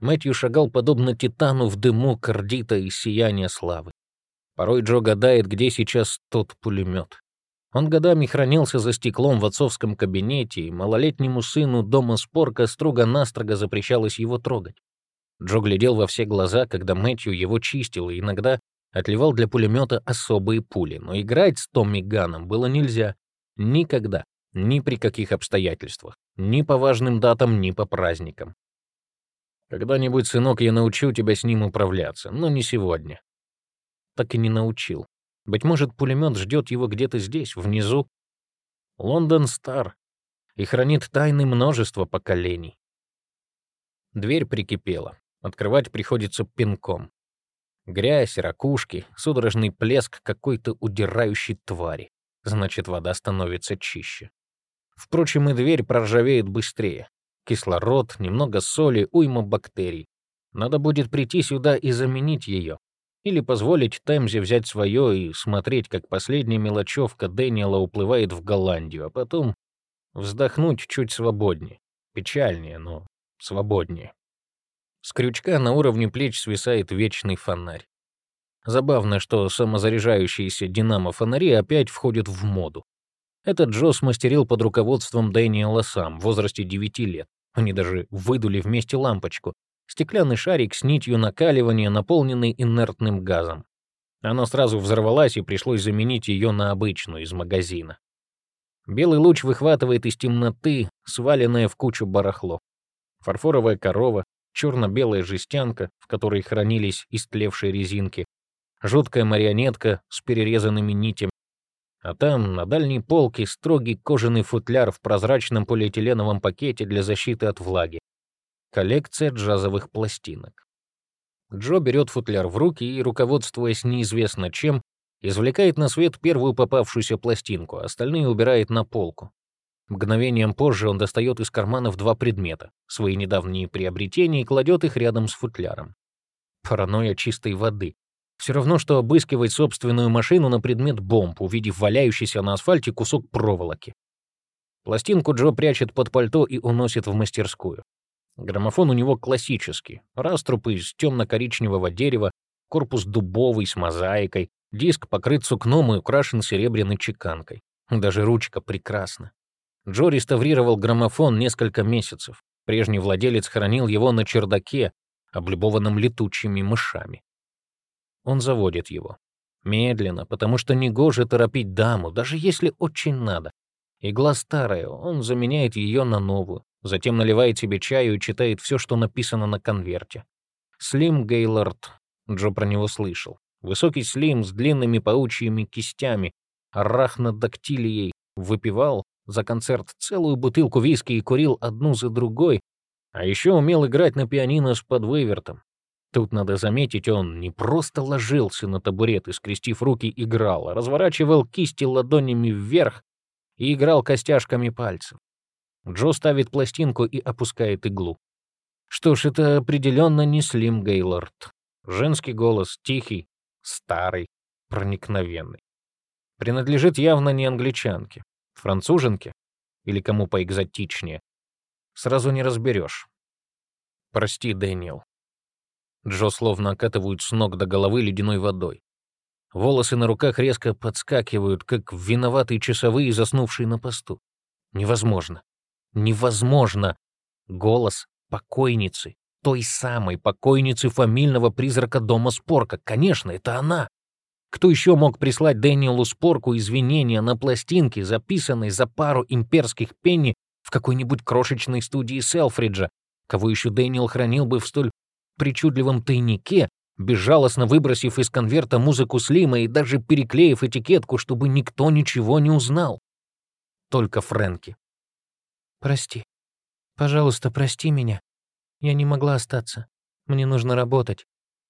Мэтью шагал подобно титану в дыму кардита и сияния славы. Порой Джо гадает, где сейчас тот пулемет. Он годами хранился за стеклом в отцовском кабинете, и малолетнему сыну дома Спорка строго-настрого запрещалось его трогать. Джо глядел во все глаза, когда Мэтью его чистил, и иногда отливал для пулемета особые пули, но играть с Томми Ганом было нельзя. Никогда, ни при каких обстоятельствах. Ни по важным датам, ни по праздникам. Когда-нибудь, сынок, я научу тебя с ним управляться, но не сегодня. Так и не научил. Быть может, пулемет ждет его где-то здесь, внизу. Лондон стар и хранит тайны множества поколений. Дверь прикипела. Открывать приходится пинком. Грязь, ракушки, судорожный плеск какой-то удирающей твари. Значит, вода становится чище. Впрочем, и дверь проржавеет быстрее. Кислород, немного соли, уйма бактерий. Надо будет прийти сюда и заменить ее. Или позволить Темзе взять свое и смотреть, как последняя мелочевка Дэниела уплывает в Голландию, а потом вздохнуть чуть свободнее. Печальнее, но свободнее. С крючка на уровне плеч свисает вечный фонарь. Забавно, что самозаряжающиеся динамо-фонари опять входят в моду. Этот Джо смастерил под руководством Дэниела сам, в возрасте 9 лет. Они даже выдули вместе лампочку. Стеклянный шарик с нитью накаливания, наполненный инертным газом. Она сразу взорвалась, и пришлось заменить ее на обычную из магазина. Белый луч выхватывает из темноты сваленное в кучу барахло. Фарфоровая корова, черно-белая жестянка, в которой хранились истлевшие резинки, жуткая марионетка с перерезанными нитями, а там, на дальней полке, строгий кожаный футляр в прозрачном полиэтиленовом пакете для защиты от влаги. Коллекция джазовых пластинок. Джо берет футляр в руки и, руководствуясь неизвестно чем, извлекает на свет первую попавшуюся пластинку, остальные убирает на полку. Мгновением позже он достает из карманов два предмета, свои недавние приобретения, и кладет их рядом с футляром. Паранойя чистой воды. Все равно, что обыскивать собственную машину на предмет бомб, увидев валяющийся на асфальте кусок проволоки. Пластинку Джо прячет под пальто и уносит в мастерскую. Граммофон у него классический. Раструб из темно-коричневого дерева, корпус дубовый с мозаикой, диск покрыт сукном и украшен серебряной чеканкой. Даже ручка прекрасна. Джо реставрировал граммофон несколько месяцев. Прежний владелец хранил его на чердаке, облюбованном летучими мышами. Он заводит его. Медленно, потому что негоже торопить даму, даже если очень надо. Игла старая, он заменяет ее на новую, затем наливает себе чаю и читает все, что написано на конверте. Слим Гейлорд, Джо про него слышал. Высокий Слим с длинными паучьими кистями, арахнодактилией, выпивал за концерт целую бутылку виски и курил одну за другой, а еще умел играть на пианино с подвывертом. Тут, надо заметить, он не просто ложился на табурет и, скрестив руки, играл, а разворачивал кисти ладонями вверх и играл костяшками пальцев. Джо ставит пластинку и опускает иглу. Что ж, это определенно не Слим Гейлорд. Женский голос, тихий, старый, проникновенный. Принадлежит явно не англичанке, француженке или кому поэкзотичнее. Сразу не разберешь. Прости, Дэниел. Джо словно окатывают с ног до головы ледяной водой. Волосы на руках резко подскакивают, как виноватые часовые, заснувшие на посту. Невозможно. Невозможно. Голос покойницы. Той самой покойницы фамильного призрака дома Спорка. Конечно, это она. Кто еще мог прислать Дэниелу Спорку извинения на пластинке, записанной за пару имперских пенни в какой-нибудь крошечной студии Селфриджа, кого еще Дэниел хранил бы в столь причудливом тайнике, безжалостно выбросив из конверта музыку Слима и даже переклеив этикетку, чтобы никто ничего не узнал. Только Фрэнки. «Прости. Пожалуйста, прости меня. Я не могла остаться. Мне нужно работать.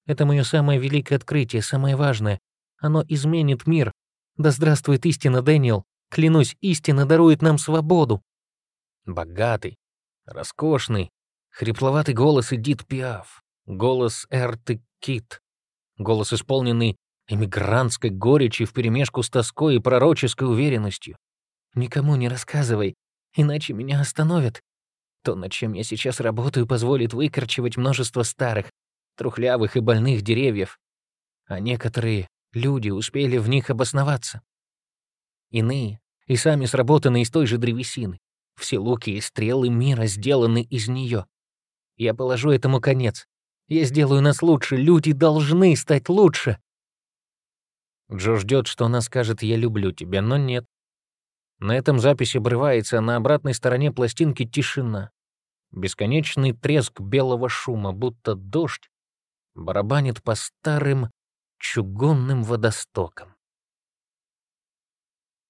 Это мое самое великое открытие, самое важное. Оно изменит мир. Да здравствует истина, Дэниел. Клянусь, истина дарует нам свободу. Богатый, роскошный, хрипловатый голос Эдит Пиаф, голос Эрты Кит, голос, исполненный эмигрантской горечи вперемешку с тоской и пророческой уверенностью. Никому не рассказывай, иначе меня остановят. То, над чем я сейчас работаю, позволит выкорчевать множество старых, трухлявых и больных деревьев, а некоторые Люди успели в них обосноваться. Иные и сами сработаны из той же древесины. Все луки и стрелы мира сделаны из нее. Я положу этому конец. Я сделаю нас лучше. Люди должны стать лучше. Джо ждет, что она скажет «я люблю тебя», но нет. На этом запись обрывается, а на обратной стороне пластинки тишина. Бесконечный треск белого шума, будто дождь, барабанит по старым чугунным водостоком.